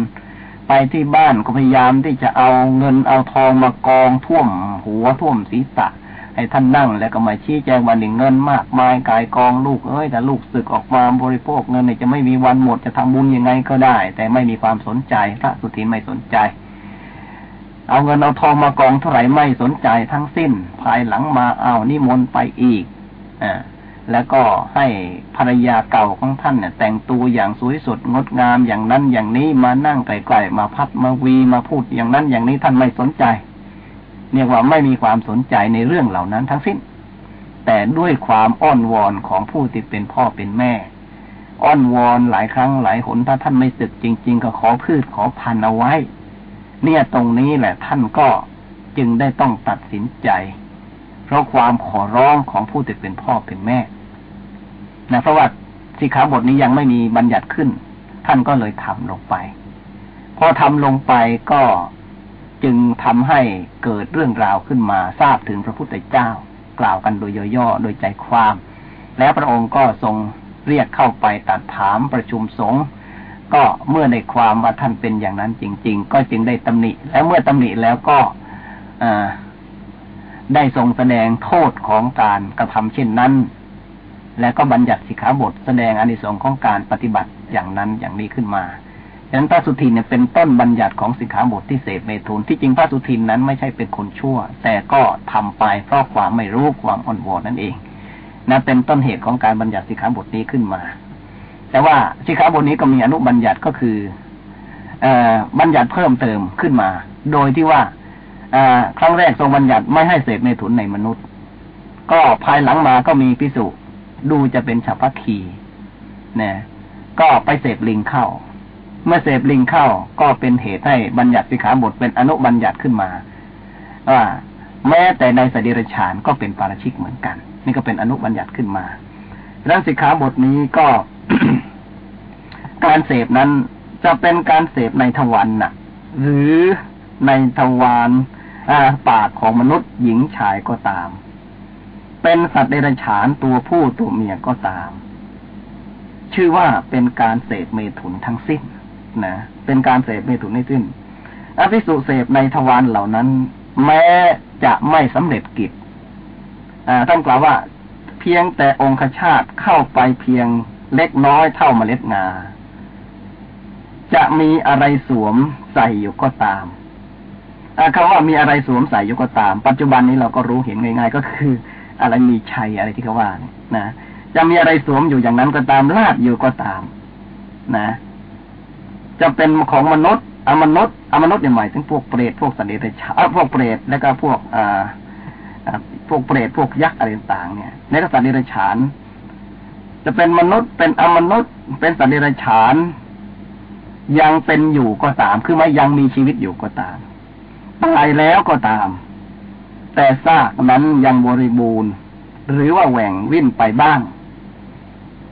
S2: ไปที่บ้านก็พยายามที่จะเอาเงินเอาทองมากองท่วมหัวท่วมศีรษะให้ท่านนั่งแล้วก็มาชี้แจงวันหนึ่งเงินมากมายกายกองลูกเอ้ยแต่ลูกศึกออกมาบริโภคเงินเนี่ยจะไม่มีวันหมดจะทำบุญยังไงก็ได้ แต่ไม่มีความสนใจพระสุทินไม่สนใจ เอาเงินเอาทองมากองเท่าไหร่ไม่สนใจทั้งสิ้น ภายหลังมาเอานิมนต์ไปอีกอ่าแล้วก็ให้ภรรยาเก่าของท่านเนี่ย แต่งตัวอย่างสวยสดงดงามอย่างนั้นอย่างนี้มานั่งไกลๆมาพัดมาวีมาพูดอย่างนั้นอย่างนี้ท่านไม่สนใจเรียกว่าไม่มีความสนใจในเรื่องเหล่านั้นทั้งสิ้น แต่ด้วยความอ้อนวอนของผู้ที่เป็นพ่อเป็นแม่ อ้อนวอนหลายครั้งหลายหนถ้าท่านไม่ศึกจริง ๆ ก็ขอพืชขอพันเอาไว้ เนี่ยตรงนี้แหละท่านก็จึงได้ต้องตัดสินใจ เพราะความขอร้องของผู้ที่เป็นพ่อเป็นแม่นะเพราะว่าสิขาบทนี้ยังไม่มีบัญญัติขึ้น ท่านก็เลยทำลงไป พอทำลงไปก็จึงทำให้เกิดเรื่องราวขึ้นมาทราบถึงพระพุทธเจ้า กล่าวกันโดยย่อๆโดยใจความ แล้วพระองค์ก็ทรงเรียกเข้าไปตัดถามประชุมสงฆ์ ก็เมื่อในความว่าท่านเป็นอย่างนั้นจริง ๆ ก็จึงได้ตำหนิ และเมื่อตำหนิแล้วก็ได้ทรงแสดงโทษของการกระทำเช่นนั้น และก็บัญญัติสิกขาบทแสดงอนิสงค์ของการปฏิบัติอย่างนั้นอย่างนี้ขึ้นมาฉะนั้นพระสุทินเนี่ยเป็นต้นบัญญัติของสิกขาบทที่เสพเมถุนที่จริงพระสุทินนั้นไม่ใช่เป็นคนชั่ว แต่ก็ทำไปเพราะความไม่รู้ความอ่อนวอนนั่นเองนะเป็นต้นเหตุของการบัญญัติสิกขาบทนี้ขึ้นมา แต่ว่าสิกขาบทนี้ก็มีอนุบัญญัติก็คืออบัญญัติเพิ่มเติมขึ้นมา โดยที่ว่าครั้งแรกทรงบัญญัติไม่ให้เสพเมถุนในมนุษย์ ก็ภายหลังมาก็มีพิสุดูจะเป็นฉัพพคีนะก็ไปเสพลิงเข้า เมื่อเสพลิงเข้าก็เป็นเหตุให้บัญญัติสิกขาบทเป็นอนุบัญญัติขึ้นมาว่าแม้แต่ในสติรฉานก็เป็นปาราชิกเหมือนกัน นี่ก็เป็นอนุบัญญัติขึ้นมาดังสิกขาบทนี้ก็ การเสพนั้นจะเป็นการเสพในทวารน่ะ หรือในทวารปากของมนุษย์หญิงชายก็ตาม เป็นสัตว์เดรัจฉานตัวผู้ตัวเมียก็ตาม ชื่อว่าเป็นการเสพเมถุนทั้งสิ้นนะเป็นการเสพเมถุนทั้งสิ้นอภิสุเสพในทวารเหล่านั้น แม้จะไม่สำเร็จกิจท่านกล่าวว่า เพียงแต่องคชาตเข้าไปเพียง เล็กน้อยเท่าเมล็ดงา จะมีอะไรสวมใส่อยู่ก็ตามคำว่ามีอะไรสวมใส่อยู่ก็ตาม ปัจจุบันนี้เราก็รู้เห็นง่ายๆ ก็คือ อะไรมีชัยอะไรที่เขาว่าเนี่ยนะจะมีอะไรสวมอยู่อย่างนั้นก็ตามลาดอยู่ก็ตาม นะ จะเป็นของมนุษย์อมนุษย์อมนุษย์เนี่ยหมายถึงพวกเปรตพวกสัตว์เดรัจฉานพวกเปรตแล้วก็พวกอ่าพวกเปรตพวกยักษ์อะไรต่างเนี่ยในสัตว์เดรัจฉาน จะเป็นมนุษย์เป็นอมนุษย์ เป็นสัตว์เดรัจฉาน ยังเป็นอยู่ก็ตาม คือไม่ยังมีชีวิตอยู่ก็ตามตายแล้วก็ตาม แต่ซากนั้นยังบริบูรณ์ หรือว่าแหว่งวิ่นไปบ้าง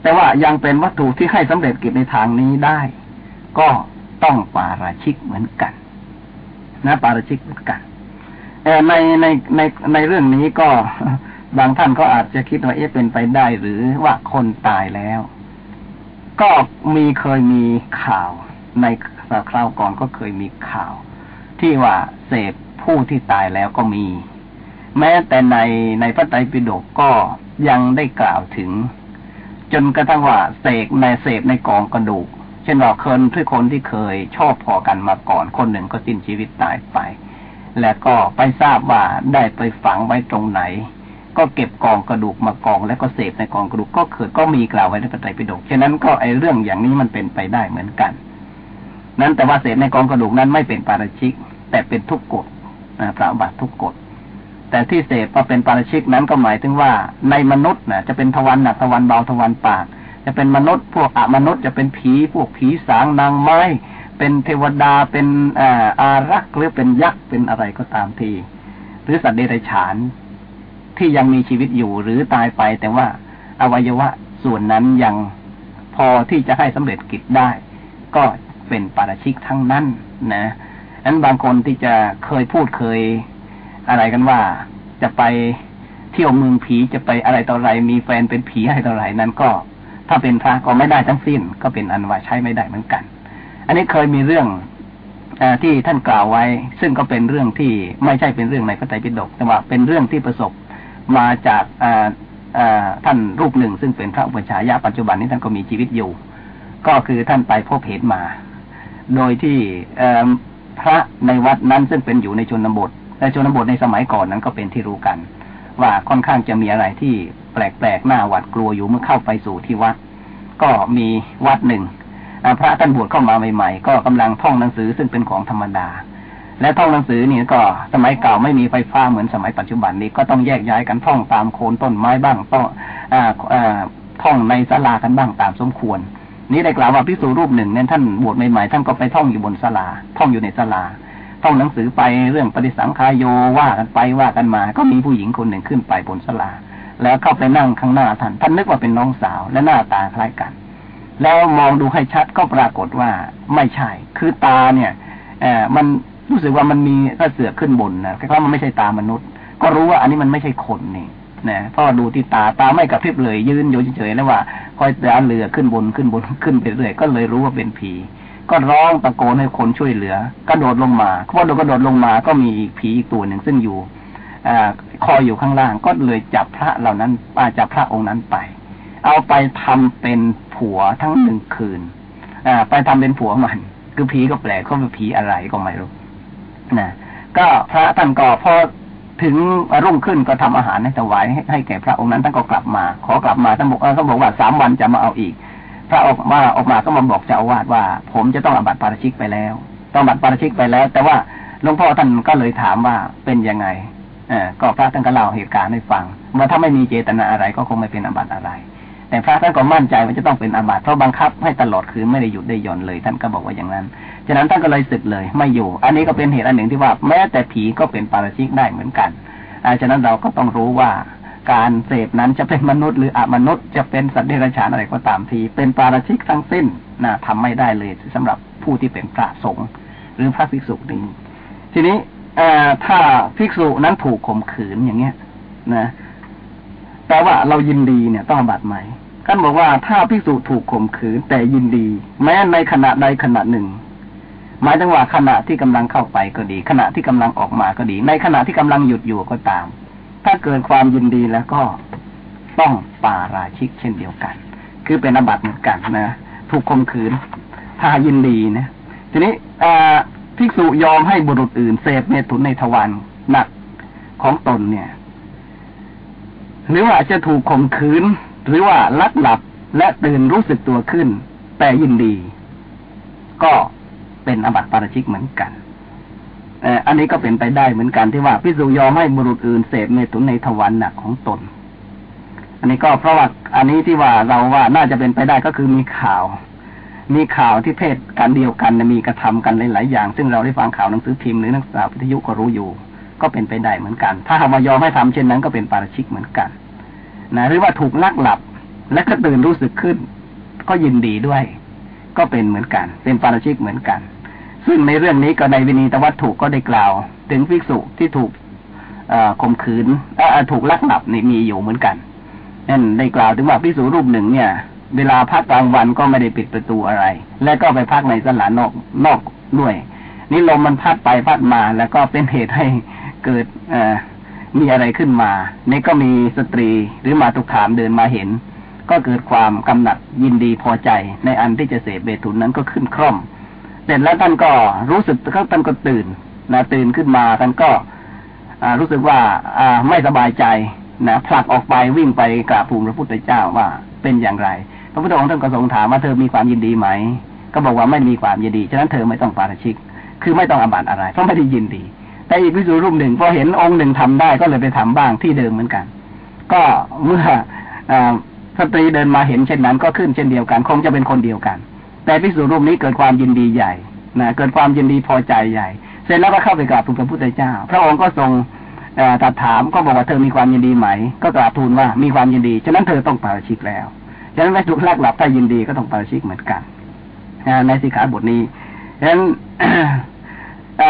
S2: แต่ว่ายังเป็นวัตถุที่ให้สำเร็จกิจในทางนี้ได้ ก็ต้องปาราชิกเหมือนกัน นะปาราชิกเหมือนกันในในในในเรื่องนี้ก็ บางท่านก็อาจจะคิดว่าเอ๊ะเป็นไปได้หรือว่าคนตายแล้ว ก็มีเคยมีข่าวในคราวก่อนก็เคยมีข่าว ที่ว่าเสพผู้ที่ตายแล้วก็มี แม้แต่ในในพระไตรปิฎกก็ยังได้กล่าวถึง จนกระทั่งว่าเสกในเสกในกองกระดูก เช่นว่าเคยทุกคนที่เคยชอบพอกันมาก่อน คนหนึ่งก็สิ้นชีวิตตายไป และก็ไปทราบว่าได้ไปฝังไว้ตรงไหน ก็เก็บกองกระดูกมากอง แล้วก็เสพในกองกระดูกก็เกิดก็มีกล่าวไว้ในพระไตรปิฎกฉะนั้นก็ไอเรื่องอย่างนี้มันเป็นไปได้เหมือนกัน นั้นแต่ว่าเศษในกองกระดูกนั้นไม่เป็นปาราชิก แต่เป็นทุกกฎนะพระบัติทุกกฎแต่ที่เสพมาเป็นปาราชิกนั้นก็หมายถึงว่าในมนุษย์นะจะเป็นทวันหนักทวันเบาทวันปากจะเป็นมนุษย์พวกอมนุษย์จะเป็นผีพวกผีสางนางไม้ เป็นเทวดาเป็นอารักษ์หรือเป็นยักษ์เป็นอะไรก็ตามที หรือสัตว์เดรัจฉาน ที่ยังมีชีวิตอยู่หรือตายไป แต่ว่าอวัยวะส่วนนั้นยังพอที่จะให้สำเร็จกิจได้ ก็เป็นปาราชิกทั้งนั้นนะนั้นบางคนที่จะเคยพูดเคย อะไรกันว่าจะไปเที่ยวเมืองผีจะไปอะไรต่ออะไร มีแฟนเป็นผีอะไรต่ออะไรนั้นก็ ถ้าเป็นพระก็ไม่ได้ทั้งสิ้น ก็เป็นอันว่าใช้ไม่ได้เหมือนกัน อันนี้เคยมีเรื่องอที่ท่านกล่าวไว้ ซึ่งก็เป็นเรื่องที่ไม่ใช่เป็นเรื่องในพระไตรปิฎกแต่ว่าเป็นเรื่องที่ประสบ มาจากท่านรูปหนึ่ง ซึ่งเป็นพระอุปชายะปัจจุบันนี้ท่านก็มีชีวิตอยู่ ก็คือท่านไปพบเห็นมา โดยที่พระในวัดนั้นซึ่งเป็นอยู่ในชนบทในชนบทในสมัยก่อนนั้นก็เป็นที่รู้กัน ว่าค่อนข้างจะมีอะไรที่แปลกๆหน้าหวาดกลัวอยู่เมื่อเข้าไปสู่ที่วัด ก็มีวัดหนึ่งพระท่านบวชเข้ามาใหม่ ๆ ก็กำลังท่องหนังสือซึ่งเป็นของธรรมดา และท่องหนังสือนี่ก็สมัยเก่าไม่มีไฟฟ้าเหมือนสมัยปัจจุบันนี้ก็ต้องแยกย้ายกันท่องตามโคนต้นไม้บ้างต้องท่องในศาลากันบ้างตามสมควร นี้ได้กล่าวว่าพิสูรรูปหนึ่งเนี่ยท่านบวชใหม่ๆท่านก็ไปท่องอยู่บนศาลาท่องอยู่ในศาลาท่องหนังสือไปเรื่องปฏิสังขายโยว่ากันไปว่ากันมา ก็มีผู้หญิงคนหนึ่งขึ้นไปบนสลาแล้วเข้าไปนั่งข้างหน้าท่านท่านนึกว่าเป็นน้องสาวและหน้าตาคล้ายกัน แล้วมองดูให้ชัดก็ปรากฏว่าไม่ใช่ คือตาเนี่ยอมัน รู้สึกว่ามันมีกระเสือกขึ้นบนนะแค่ว่ามันไม่ใช่ตามนุษย์ ก็รู้ว่าอันนี้มันไม่ใช่คนนี่นะพอดูที่ตาตาไม่กระพริบเลยยืนอยู่เฉยๆแล้วว่าคอยเดินเรือขึ้นบนขึ้นบนขึ้นไปเรื่อยก็เลยรู้ว่าเป็นผีก็ร้องตะโกนให้คนช่วยเหลือกระโดดลงมาพอโดดกระโดดลงมาก็มีผีอีกตัวหนึ่งซึ่งอยู่อคอยอยู่ข้างล่างก็เลยจับพระเหล่านั้นอาจับพระองค์นั้นไป เอาไปทำเป็นผัวทั้งหนึ่งคืนอไปทำเป็นผัวมัน คือผีก็แปลกเขาเป็นผีอะไรก็ไม่รู้ นะก็พระท่านก็พอถึงรุ่งขึ้นก็ทำอาหารให้ถวายให้แก่พระองค์นั้นท่านก็กลับมา ขอกลับมาท่านบอกเขาบอกว่าสามวันจะมาเอาอีก พระออกมาออกมาก็มาบอกเจ้าอาวาสว่า ผมจะต้องอบัติปาราชิกไปแล้ว ต้องบัติปาราชิกไปแล้ว แต่ว่าหลวงพ่อท่านก็เลยถามว่าเป็นยังไงเออก็พระท่านก็เล่าเหตุการณ์ให้ฟังว่าถ้าไม่มีเจตนาอะไรก็คงไม่เป็นอบัติอะไร แต่พระท่านก็มั่นใจว่าจะต้องเป็นอบัติเพราะบังคับให้ตลอดคือไม่ได้หยุดได้หย่อนเลย ท่านก็บอกว่าอย่างนั้น ฉะนั้นท่านก็เลยสึกเลย ไม่อยู่ อันนี้ก็เป็นเหตุอันหนึ่งที่ว่า แม้แต่ผีก็เป็นปาราชิกได้เหมือนกันฉะนั้นเราก็ต้องรู้ว่าการเสพนั้นจะเป็นมนุษย์หรืออมนุษย์จะเป็นสัตว์เดรัจฉานอะไรก็ตามที เป็นปาราชิกทั้งสิ้นนะทำไม่ได้เลยสำหรับผู้ที่เป็นพระสงฆ์หรือพระภิกษุนี้ทีนี้ถ้าภิกษุนั้นถูกข่มขืนอย่างเงี้ย นะแต่ว่าเรายินดีเนี่ยต้องบัตรไหมท่านบอกว่าถ้าภิกษุถูกข่มขืนแต่ยินดี แม้ในขณะใดขณะหนึ่ง หมายถึงว่าขณะที่กำลังเข้าไปก็ดี ขณะที่กำลังออกมาก็ดี ในขณะที่กำลังหยุดอยู่ก็ตาม ถ้าเกิดความยินดีแล้วก็ต้องปาราชิกเช่นเดียวกัน คือเป็นอบัติเหมือนกันนะถูกข่มขืนถ้ายินดีนะทีนี้ภิกษุยอมให้บุรุษอื่นเสพเมตุนในทวารหนักของตนเนี่ย หรือว่าจะถูกข่มขืน หรือว่าลักหลับและตื่นรู้สึกตัวขึ้น แต่ยินดี ก็ เป็นอบัติปาราชิกเหมือนกันอันนี้ก็เป็นไปได้เหมือนกันที่ว่าพิสูจยอมให้บุรุษอื่นเสพเมตุนในทวารหนักของตน อันนี้ก็เพราะว่าอันนี้ที่ว่าเราว่าน่าจะเป็นไปได้ก็คือมีข่าว มีข่าวที่เพศกันเดียวกันมีกระทำกันหลายๆอย่าง ซึ่งเราได้ฟังข่าวหนังสือพิมพ์หรือนังสือวิทยุก็รู้อยู่ ก็เป็นไปได้เหมือนกัน ถ้าหากว่ายอมให้ทำเช่นนั้นก็เป็นปาราชิกเหมือนกันนะหรือว่าถูกลักหลับและก็ตื่นรู้สึกขึ้น ก็ยินดีด้วย ก็เป็นเหมือนกัน เป็นปาราชิกเหมือนกัน ซึ่งในเรื่องนี้ก็ในวินีตวัตถุก็ได้กล่าว ถึงภิกษุที่ถูกข่มขืนถูกลักหลับนี่มีอยู่เหมือนกันนั่นได้กล่าวถึงว่าภิกษุรูปหนึ่งเนี่ย เวลาพักกลางวันก็ไม่ได้ปิดประตูอะไร และก็ไปพักในสลานอกนอกด้วยนี่ลมมันพัดไปพัดมาแล้วก็เป็นเหตุให้เกิดมีอะไรขึ้นมา นี่ก็มีสตรีหรือมาตุขามเดินมาเห็น ก็เกิดความกำหนัดยินดีพอใจ ในอันที่จะเสพเบตุนนั้นก็ขึ้นคร่อม เสร็จแล้วท่านก็รู้สึกท่านก็ตื่นนะตื่นขึ้นมาท่านก็รู้สึกว่าไม่สบายใจนะผลักออกไปวิ่งไปกราบภูมิพระพุทธเจ้าว่าเป็นอย่างไร พระพุทธองค์ท่านก็ทรงถามว่าเธอมีความยินดีไหม ก็บอกว่าไม่มีความยินดีฉะนั้นเธอไม่ต้องปาราชิก คือไม่ต้องอาบัติอะไรเพราะไม่ได้ยินดี แต่อีกพิสูจรูปหนึ่งพอเห็นองค์หนึ่งทำได้ก็เลยไปทำบ้างที่เดิมเหมือนกัน ก็เมื่อสตรีเดินมาเห็นเช่นนั้นก็ขึ้นเช่นเดียวกัน คงจะเป็นคนเดียวกัน แต่พิสูจรูปนี้เกิดความยินดีใหญ่นะเกิดความยินดีพอใจใหญ่ เสร็จแล้วก็เข้าไปกราบทูลพระพุทธเจ้า พระองค์ก็ทรงตัดถามก็บอกว่าเธอมีความยินดีไหม ก็กราบทูลว่ามีความยินดีฉะนั้นเธอต้องปาราชิกแล้วฉะนั้นแม่ถูกลักหลับถ้ายินดีก็ต้องปาราชิกเหมือนกันในสิกขาบทนี้ฉะนั้น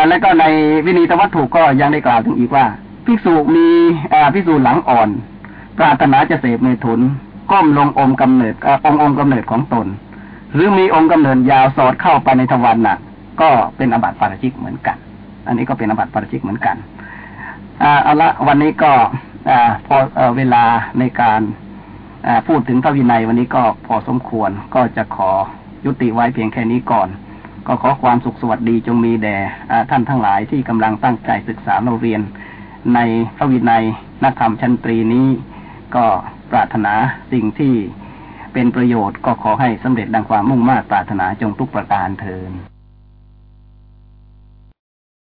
S2: แล้วก็ในวินีตวัตถุก็ยังได้กล่าวถึงอีกว่าภิกษุมีภิกษุหลังอ่อน ปรารถนาจะเสพเมถุน ก้มลงอมกำเนิดององกำเนิดของตน หรือมีองค์กำเนิดยาวสอดเข้าไปในทวารนักก็เป็นอบัติปาราชิกเหมือนกัน อันนี้ก็เป็นอบัติปาราชิกเหมือนกันเอาละวันนี้ก็อพอเวลาในการพูดถึงพระวินัยวันนี้ก็พอสมควรก็จะขอยุติไว้เพียงแค่นี้ก่อน ก็ขอความสุขสวัสดีจงมีแด่ท่านทั้งหลายที่กำลังตั้งใจศึกษาเราเรียน ในพระวินัยนักธรรมชั้นตรีนี้ ก็ปรารถนาสิ่งที่ เป็นประโยชน์ก็ขอให้สำเร็จดังความมุ่งมา่ปรารถนาจงทุกประการเทิน